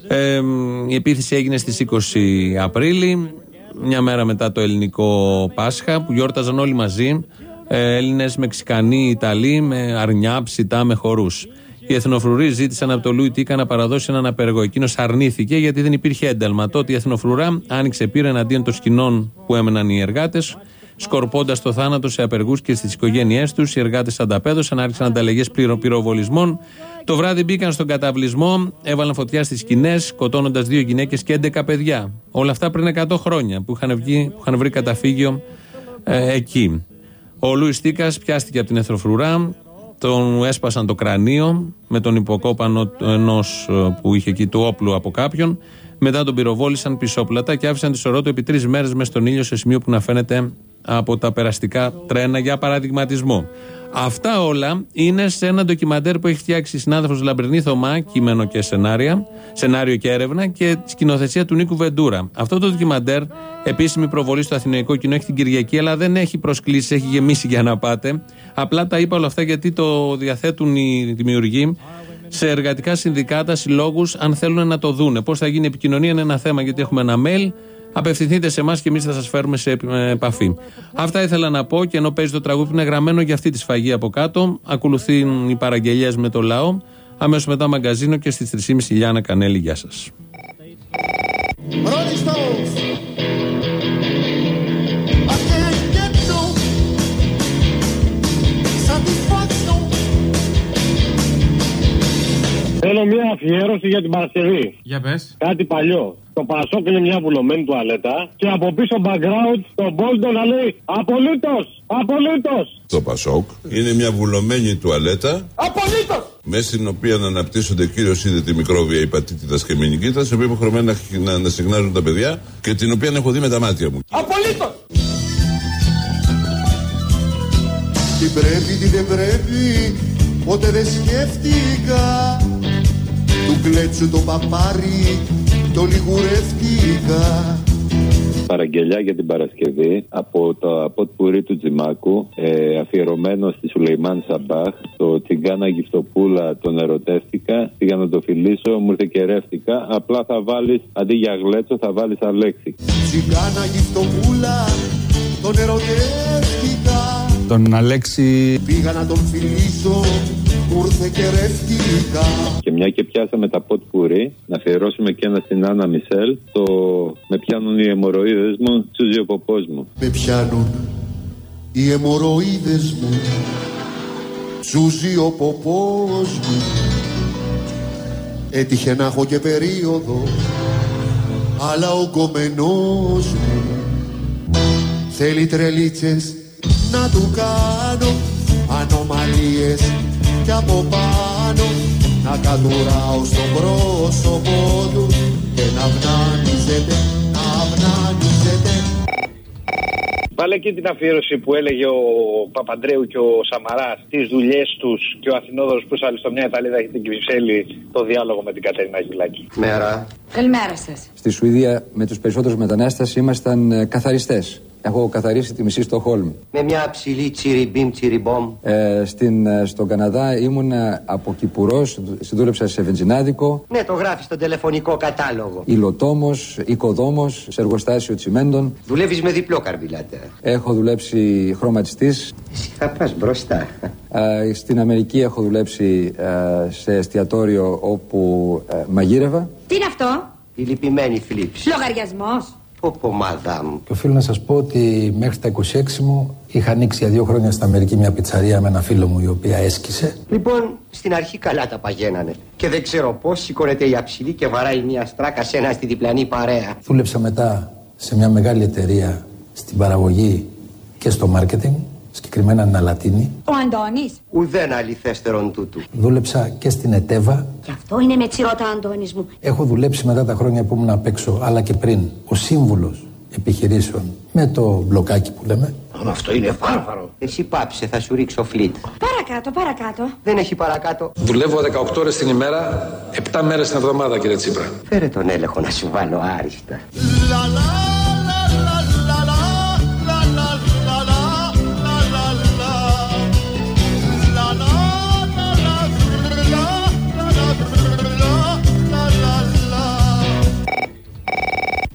Ε, η επίθεση έγινε στις 20 Απρίλη, μια μέρα μετά το ελληνικό Πάσχα, που γιόρταζαν όλοι μαζί, ε, Έλληνες, Μεξικανοί, Ιταλοί, με αρνιά, ψητά, με χορούς. Οι εθνοφρουροί ζήτησαν από το Λούι Τίκα να παραδώσει έναν απεργό. Εκείνος αρνήθηκε γιατί δεν υπήρχε ένταλμα. Τότε η εθνοφρουρά άνοιξε πύρα εναντίον των σκηνών που έμεναν οι εργάτες, σκορπώντας το θάνατο σε απεργούς και στις οικογένειές τους. Οι εργάτες ανταπέδωσαν, άρχισαν ανταλλαγές πυροβολισμών. Το βράδυ μπήκαν στον καταβλισμό, έβαλαν φωτιά στις σκηνές, σκοτώνοντας δύο γυναίκες και 11 παιδιά. Όλα αυτά πριν 100 χρόνια που είχαν, βγει, που είχαν βρει καταφύγιο ε, εκεί. Ο Λούι Τίκα πιάστηκε από την εθνοφρουρά, τον έσπασαν το κρανίο με τον υποκόπανο ενός που είχε εκεί του όπλου από κάποιον. Μετά τον πυροβόλησαν πισόπλατα και άφησαν τη σωρό του επί τρεις μέρες μες στον ήλιο σε σημείο που να φαίνεται από τα περαστικά τρένα για παραδειγματισμό. Αυτά όλα είναι σε ένα ντοκιμαντέρ που έχει φτιάξει η συνάδελφος Λαμπρινή Θωμά, κείμενο και σενάρια, σενάριο και έρευνα και σκηνοθεσία του Νίκου Βεντούρα. Αυτό το ντοκιμαντέρ, επίσημη προβολή στο Αθηναϊκό κοινό, έχει την Κυριακή, αλλά δεν έχει προσκλήσεις, έχει γεμίσει για να πάτε. Απλά τα είπα όλα αυτά γιατί το διαθέτουν οι δημιουργοί σε εργατικά συνδικάτα, συλλόγους, αν θέλουν να το δούνε. Πώς θα γίνει η επικοινωνία είναι ένα θέμα, γιατί έχουμε ένα mail. Απευθυνθείτε σε εμάς και εμείς θα σας φέρουμε σε επαφή. Αυτά ήθελα να πω και ενώ παίζει το τραγούδι που είναι γραμμένο για αυτή τη σφαγή από κάτω. Ακολουθούν οι παραγγελίες με το λαό. Αμέσως μετά μαγκαζίνο και στις 3.30 Λιάνα Κανέλη. Γεια σας. Θέλω μια αφιέρωση για την Παρασκευή. Για πες. Κάτι παλιό. Το Παρασόκ είναι μια βουλωμένη τουαλέτα και από πίσω background το Μπόλτο να λέει Απολύτως! Απολύτως! Το Πασόκ είναι μια βουλωμένη τουαλέτα Απολύτως! μέσα στην οποία αναπτύσσονται κυρίω είδε τη μικρόβια υπατήτητα και μηνικήτα, η οποία υποχρεωμένα να, να συχνάζουν τα παιδιά και την οποία έχω δει με τα μάτια μου. Απολύτως! Τι πρέπει, τι δεν πρέπει, ποτέ δεν σκέφτηκα Του κλέτσου το παπάρι, το λιγουρεύτηκα Παραγγελιά για την Παρασκευή από το απότπουρί του Τζιμάκου, ε, αφιερωμένο στη Σουλεϊμάν Σαμπάχ. Το τσιγκάνα γυφτοπούλα τον ερωτεύτηκα. Πήγα να το φιλήσω, μου ήρθε και ρεύτηκα. Απλά θα βάλεις αντί για γλέτσο, θα βάλεις αλέξη. Τσιγκάνα γυφτοπούλα, τον ερωτεύτηκα Τον Αλέξη Πήγα να τον φιλήσω, μου ήρθε και ρεύτηκα Και μια και πιάσαμε τα ποτ πουρί, να αφιερώσουμε και ένα στην Άννα Μισελ. Το Με πιάνουν οι αιμορροίδε μου, τσούζει ο ποπό μου. Με πιάνουν οι αιμορροίδες μου Τσούζει ο ποπός μου Έτυχε να έχω και περίοδο Αλλά ο κομμενός μου Θέλει τρελίτσες να του κάνω Ανομαλίες κι από πάνω Να κατουράω στο πρόσωπο τους Και να αυνανίζεται, να αυνανίζεται Βάλε εκεί την αφιέρωση που έλεγε ο Παπαντρέου και ο Σαμαράς τις δουλειές τους και ο Αθηνόδωρος που ήσαλε στο μια Ιταλίδα έχει την Κυψέλη το διάλογο με την Κατερίνα Γυλάκη. Μέρα. Καλημέρα σας. Στη Σουηδία με τους περισσότερους μετανάστες ήμασταν ε, καθαριστές. Έχω καθαρίσει τη μισή στο Χόλμ. Με μια ψηλή τσιριμπίμ τσιριμπόμ. Ε, στην, ε, στον Καναδά ήμουν ε, από Κυπουρός, δούλεψα σε βενζινάδικο, Ναι, το γράφεις στον τηλεφωνικό κατάλογο. υλοτόμος, οικοδόμος, σε εργοστάσιο τσιμέντων. Δουλεύεις με διπλό καρμπιλάτερ. Έχω δουλέψει χρωματιστής. Εσύ θα πας μπροστά. Ε, στην Αμερική έχω δουλέψει ε, σε εστιατόριο όπου ε, μαγείρευα. Τι είναι αυτό; Η λυπημένη φλίψη. Λογαριασμός. Πω πω μαδάμ. Και οφείλω να σας πω ότι μέχρι τα 26 μου είχα ανοίξει για δύο χρόνια στην Αμερική μια πιτσαρία με ένα φίλο μου η οποία έσκησε. Λοιπόν, στην αρχή καλά τα παγαίνανε. Και δεν ξέρω πώς σηκώνεται η αψιλή και βαράει μια στράκα σε ένα στη διπλανή παρέα. Δούλεψα μετά σε μια μεγάλη εταιρεία στην παραγωγή και στο μάρκετινγκ συγκεκριμένα ένα Λατίνη. Ο Αντώνης. Ουδέν αληθέστερον τούτου. Δούλεψα και στην ΕΤΕΒΑ. Γι' αυτό είναι με τσιρότα ο Αντώνης μου. Έχω δουλέψει μετά τα χρόνια που ήμουν απ' έξω, αλλά και πριν, ο σύμβουλος επιχειρήσεων με το μπλοκάκι που λέμε. Αυτό είναι βάρβαρο. Εσύ πάψε, θα σου ρίξω φλιτ. Παρακάτω, παρακάτω. Δεν έχει παρακάτω. Δουλεύω 18 ώρες την ημέρα, 7 μέρες την εβδομάδα κύριε Τσίπρα. Φέρε τον έλεγχο να σου βάλω άριστα.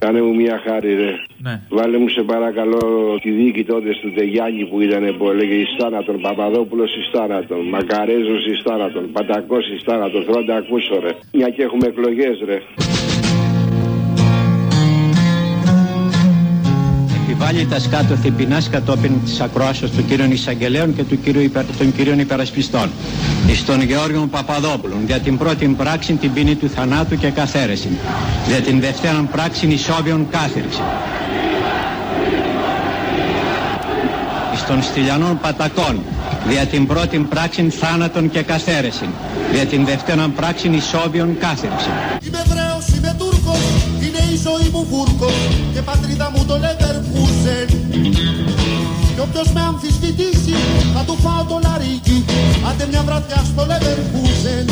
Κάνε μου μια χάρη, ρε. Ναι. Βάλε μου σε παρακαλώ τη δίκη τότε του Τεγιάννη που ήταν που έλεγε εις θάνατον, Παπαδόπουλος εις θάνατον, Μακαρέζος εις θάνατον, Πατακός εις θάνατον. Θέλω να τα ακούσω, ρε. Μια και έχουμε εκλογές, ρε. Επιβάλλει τα σκάτω θυπηνάς κατόπιν της ακροάσεως του κύριων εισαγγελέων και του κύριου υπερ, των κυρίων υπερασπιστών. Εις τον Γεώργιο Παπαδόπουλον, για την πρώτη πράξη την ποινή του θανάτου και καθαίρεση. Για την δευτέραν πράξη ισόβιον κάθυρξη. Εις των Στυλιανών Πατακών, για την πρώτη πράξη θάνατον και καθαίρεση. Για την δευτέραν πράξη ισόβιον κάθυρξη. Ζωή μου βούρκος και πατρίδα μου το Leverkusen. Κι όποιος με αμφισβητήσει θα του φάω το λαρίκι, άντε μια βραδιά στο Leverkusen.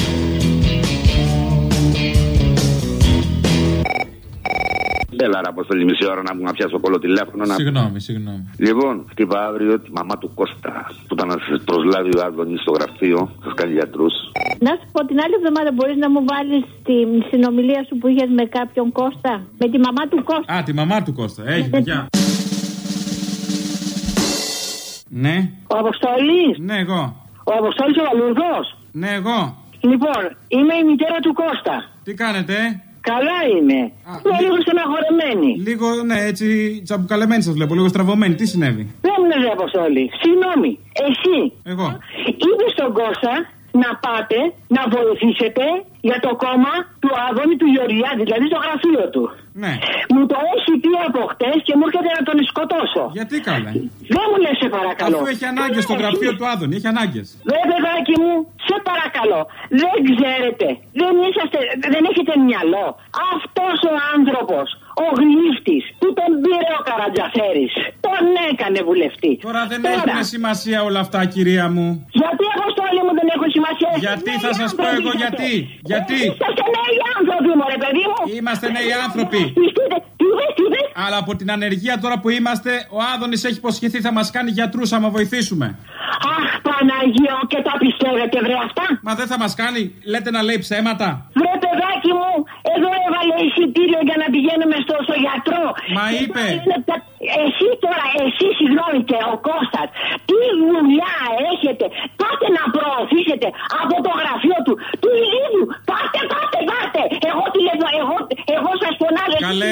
Έλα, ρε Αποστολή, μισή ώρα να μου να πιάσω κόλλο τηλέφωνο. Να... Συγγνώμη, συγγνώμη. Λοιπόν, χτύπα αύριο τη μαμά του Κώστα που ήταν να σα προσλάβει ο Άδωνης στο γραφείο, σας κάνει γιατρούς. Να σου πω την άλλη εβδομάδα μπορείς να μου βάλεις τη συνομιλία σου που είχες με κάποιον Κώστα; Με τη μαμά του Κώστα. Α, τη μαμά του Κώστα. Έγινε, γεια. Ναι. Ο Αποστόλη. Ναι, εγώ. Ο Αποστόλη ο Βαλουρδό. Ναι, εγώ. Λοιπόν, είμαι η μητέρα του Κώστα. Τι κάνετε, Καλά είμαι. Είμαι λίγο στεναχωρεμένη. Λίγο, ναι, έτσι τσαμπουκαλεμένη σας βλέπω, λίγο στραβωμένη. Τι συνέβη; Δεν μου λες, Αποστόλη. Συγγνώμη. Εσύ. Εγώ. Είπε στον Κώστα; Να πάτε να βοηθήσετε για το κόμμα του Άδωνη του Γεωργιάδη, δηλαδή στο γραφείο του. Ναι. Μου το έχει πει από χτες και μου έρχεται να τον σκοτώσω. Γιατί καλά. Δεν μου λες, σε παρακαλώ. Αφού έχει ανάγκες στο γραφείο του Άδωνη, έχει ανάγκες. Δε παιδάκι μου, σε παρακαλώ. Δεν ξέρετε. Δεν, είσαστε, δεν έχετε μυαλό. Αυτός ο άνθρωπος, ο γλύφτη που τον πήρε ο Καρατζαφέρης, τον έκανε βουλευτή. Τώρα δεν έχουν σημασία όλα αυτά, κυρία μου. Γιατί αποστόλη μου δεν έχουν σημασία. Γιατί θα σας πω εγώ γιατί. Γιατί. Είσαστε νέοι άνθρωποι, μωρέ παιδί μου. Είμαστε νέοι άνθρωποι. Τι είπες, τι είπες. Αλλά από την ανεργία τώρα που είμαστε, ο Άδωνης έχει υποσχεθεί θα μας κάνει γιατρούς άμα βοηθήσουμε. Αχ, Παναγίο, και τα πιστεύετε, βρε αυτά; Μα δεν θα μας κάνει, λέτε να λέει ψέματα. Βρε παιδάκι μου, εδώ έβαλε εισιτήριο για να πηγαίνουμε στο, στο γιατρό. Μα Και είπε. τώρα είναι τα- Εσύ τώρα, εσύ συγγνώμη και ο Κώστας, τι δουλειά έχετε; Πάτε να προωθήσετε από το γραφείο του, του ίδιου. Πάτε, πάτε, πάτε. Εγώ, τηλεφω... εγώ, εγώ σας φωνάζω. εσείς Καλέ.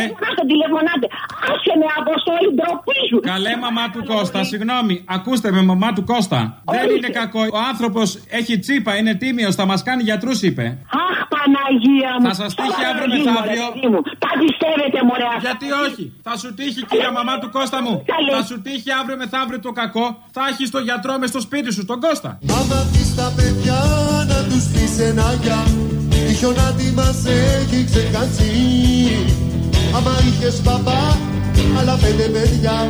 Τηλεφωνάτε, τηλεφωνάτε. Άσε με αποστολή, ντροπή σου. Καλέ μαμά του Κώστα, συγγνώμη, ακούστε με μαμά του Κώστα. Δεν είναι κακό. Ο άνθρωπος έχει τσίπα, είναι τίμιος, θα μας κάνει γιατρούς, είπε. Αχ, Παναγία μου. Θα σας τύχει αύριο Παναγία μου, μεθαύριο. ρε παιδί μου. Τα πιστεύετε, μωρέ. αυτά. Γιατί όχι, θα σου τύχει κυρία μαμά του Κώστα μου. Θα σου τύχει αύριο μεθαύριο το κακό, θα έχεις τον γιατρό μες στο σπίτι σου, τον Κώστα. Άμα πεις τα παιδιά να τους πεις ένα γεια Η χιονάτη μας έχει ξεκάτσει Άμα είχες παπά άλλα πέντε παιδιά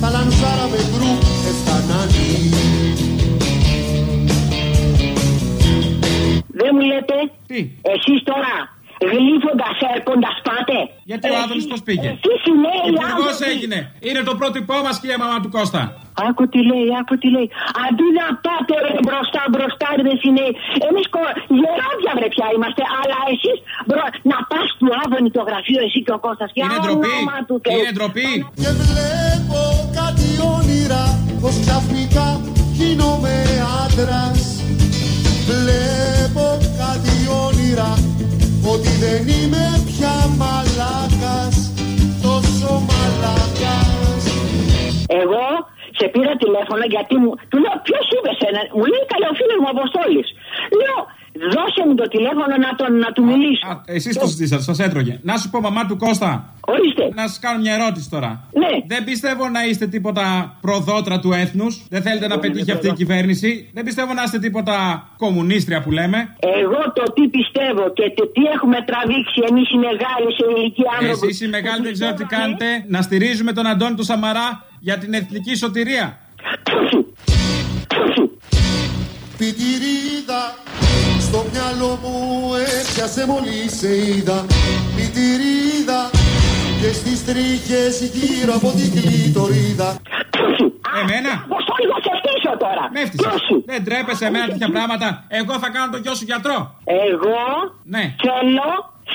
Τα λανσάρα με γκρουπ εφτανάνει Δεν μου λέτε; Τι; Εσείς τώρα γλύφοντας έρχοντας πάτε. Γιατί ο Άδωνη πώς πήγε; Εσείς οι νέοι Υπουργός άνθρωποι. έγινε. Είναι το πρότυπό μας, κυρία μαμά του Κώστα. Άκου τι λέει, άκου τι λέει. Αντί να πάτε ρε, μπροστά, μπροστά, ρε δεν είναι. Εμείς κο... γεράδια βρε πια είμαστε, αλλά εσείς μπρο... να πας του Άδωνη το γραφείο, εσύ και ο Κώστας. Για Είναι ντροπή. όνομα του Θεού. Είναι ντροπή. Και βλέπω κάτι όνειρα Πως ξαφνικά γίνομαι άντρας Βλέπω κάτι όνειρα Ότι δεν είμαι πια μαλάκας Τόσο μαλάκας Εγώ σε πήρα τηλέφωνο γιατί μου. Του λέω ποιος είπε σένα. Μου λέει καλό φίλο μου Αποστόλης. Λέω Δώσε μου το τηλέφωνο να, τον, να του μιλήσω. Εσείς το ζητήσατε, σας έτρωγε. Να σου πω, μαμά του Κώστα. Ορίστε. Να σας κάνω μια ερώτηση τώρα. Ναι. Δεν πιστεύω να είστε τίποτα προδότρα του έθνους. Δεν θέλετε να πετύχει αυτή η κυβέρνηση. Δεν πιστεύω να είστε τίποτα κομμουνίστρια που λέμε. Εγώ το τι πιστεύω και το τι έχουμε τραβήξει εμείς οι μεγάλοι σε ηλικία άνθρωποι. Εσεί οι μεγάλοι δεν ξέρω τι κάνετε. Να στηρίζουμε τον Αντώνη του Σαμαρά για την εθνική σωτηρία. Πιτηρίδα στο μυαλό μου έπιασε μόλις σε είδα Πιτηρίδα και στις τρίχες γύρω από την κλειτορίδα Εμένα; Πώς το λίγο σε φτύσω τώρα. Με έφτιαξε. Δεν τρέπεσαι εμένα τέτοια πράγματα. Εγώ θα κάνω τον γιο σου γιατρό. Εγώ Ναι. θέλω,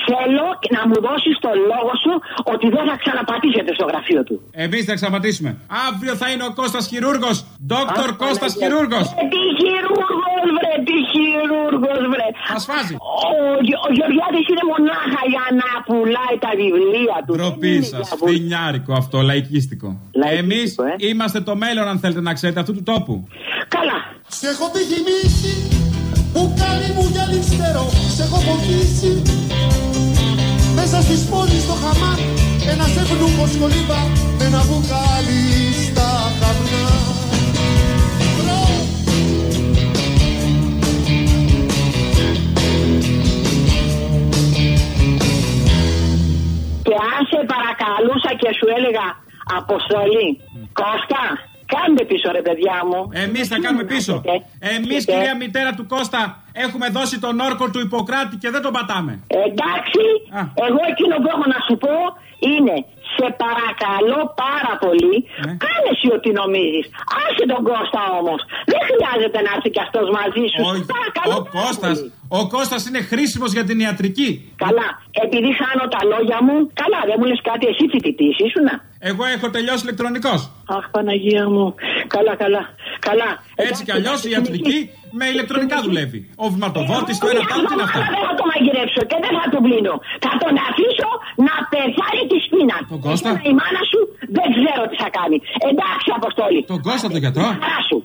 θέλω να μου δώσεις το λόγο σου ότι δεν θα ξαναπατήσετε στο γραφείο του. Εμείς θα ξαπατήσουμε. Αύριο θα είναι ο Κώστας Χειρούργος. Δόκτωρ Κώστας Χειρούργος. Ε, τι χειρούργος βρε, τι χειρούργος βρε. Θα σφάζει. Ο, Γε- ο Γεωργιάδης είναι μονάχα για να πουλάει τα βιβλία του. Ντροπή σας. Φθινιάρικο αυτό, λαϊκίστικο. Εμείς είμαστε το μέλλον, αν θέλετε να ξέρετε, αυτού του τόπου. Καλά. Σε έχω πηγημίσει Μπουκάλι μου γυαλιστερό Σε έχω φοβήσει Μέσα στις πόλεις στο χαμά Ένας ευνούχος κολύμπα Με ένα μπουκάλι στα χαμνά. Και αν σε παρακαλούσα και σου έλεγα Αποστολή, Κώστα, κάντε πίσω ρε παιδιά μου. Εμείς θα κάνουμε πίσω. Εμείς, κυρία μητέρα του Κώστα, έχουμε δώσει τον όρκο του Ιπποκράτη και δεν τον πατάμε. Εντάξει, εγώ εκείνο που έχω να σου πω είναι σε παρακαλώ πάρα πολύ, κάνε εσύ ό,τι νομίζεις. Άσε τον Κώστα όμως. Δεν χρειάζεται να έρθει κι αυτός μαζί σου. Όχι, Παρακαλώ ο πάρα Κώστας, πολύ. ο Κώστας είναι χρήσιμος για την ιατρική. Καλά, επειδή χάνω τα λόγια μου, καλά δεν μου λες κάτι εσύ φοιτητής ήσουνα. Εγώ έχω τελειώσει ηλεκτρονικός. Αχ, Παναγία μου. Καλά, καλά. καλά. Έτσι κι αλλιώς η ιατρική με ηλεκτρονικά δουλεύει. Ο βηματοδότης του ένα πάνω είναι αυτό. Δεν θα το μαγειρέψω και δεν θα το πλύνω. Θα τον αφήσω να πεθάρει της σπίνα. Τον Κώστα. Η μάνα σου δεν ξέρω τι θα κάνει. Εντάξει, Αποστόλη. Τον Κώστα τον γιατρό. Χαρά σου.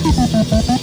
Bye.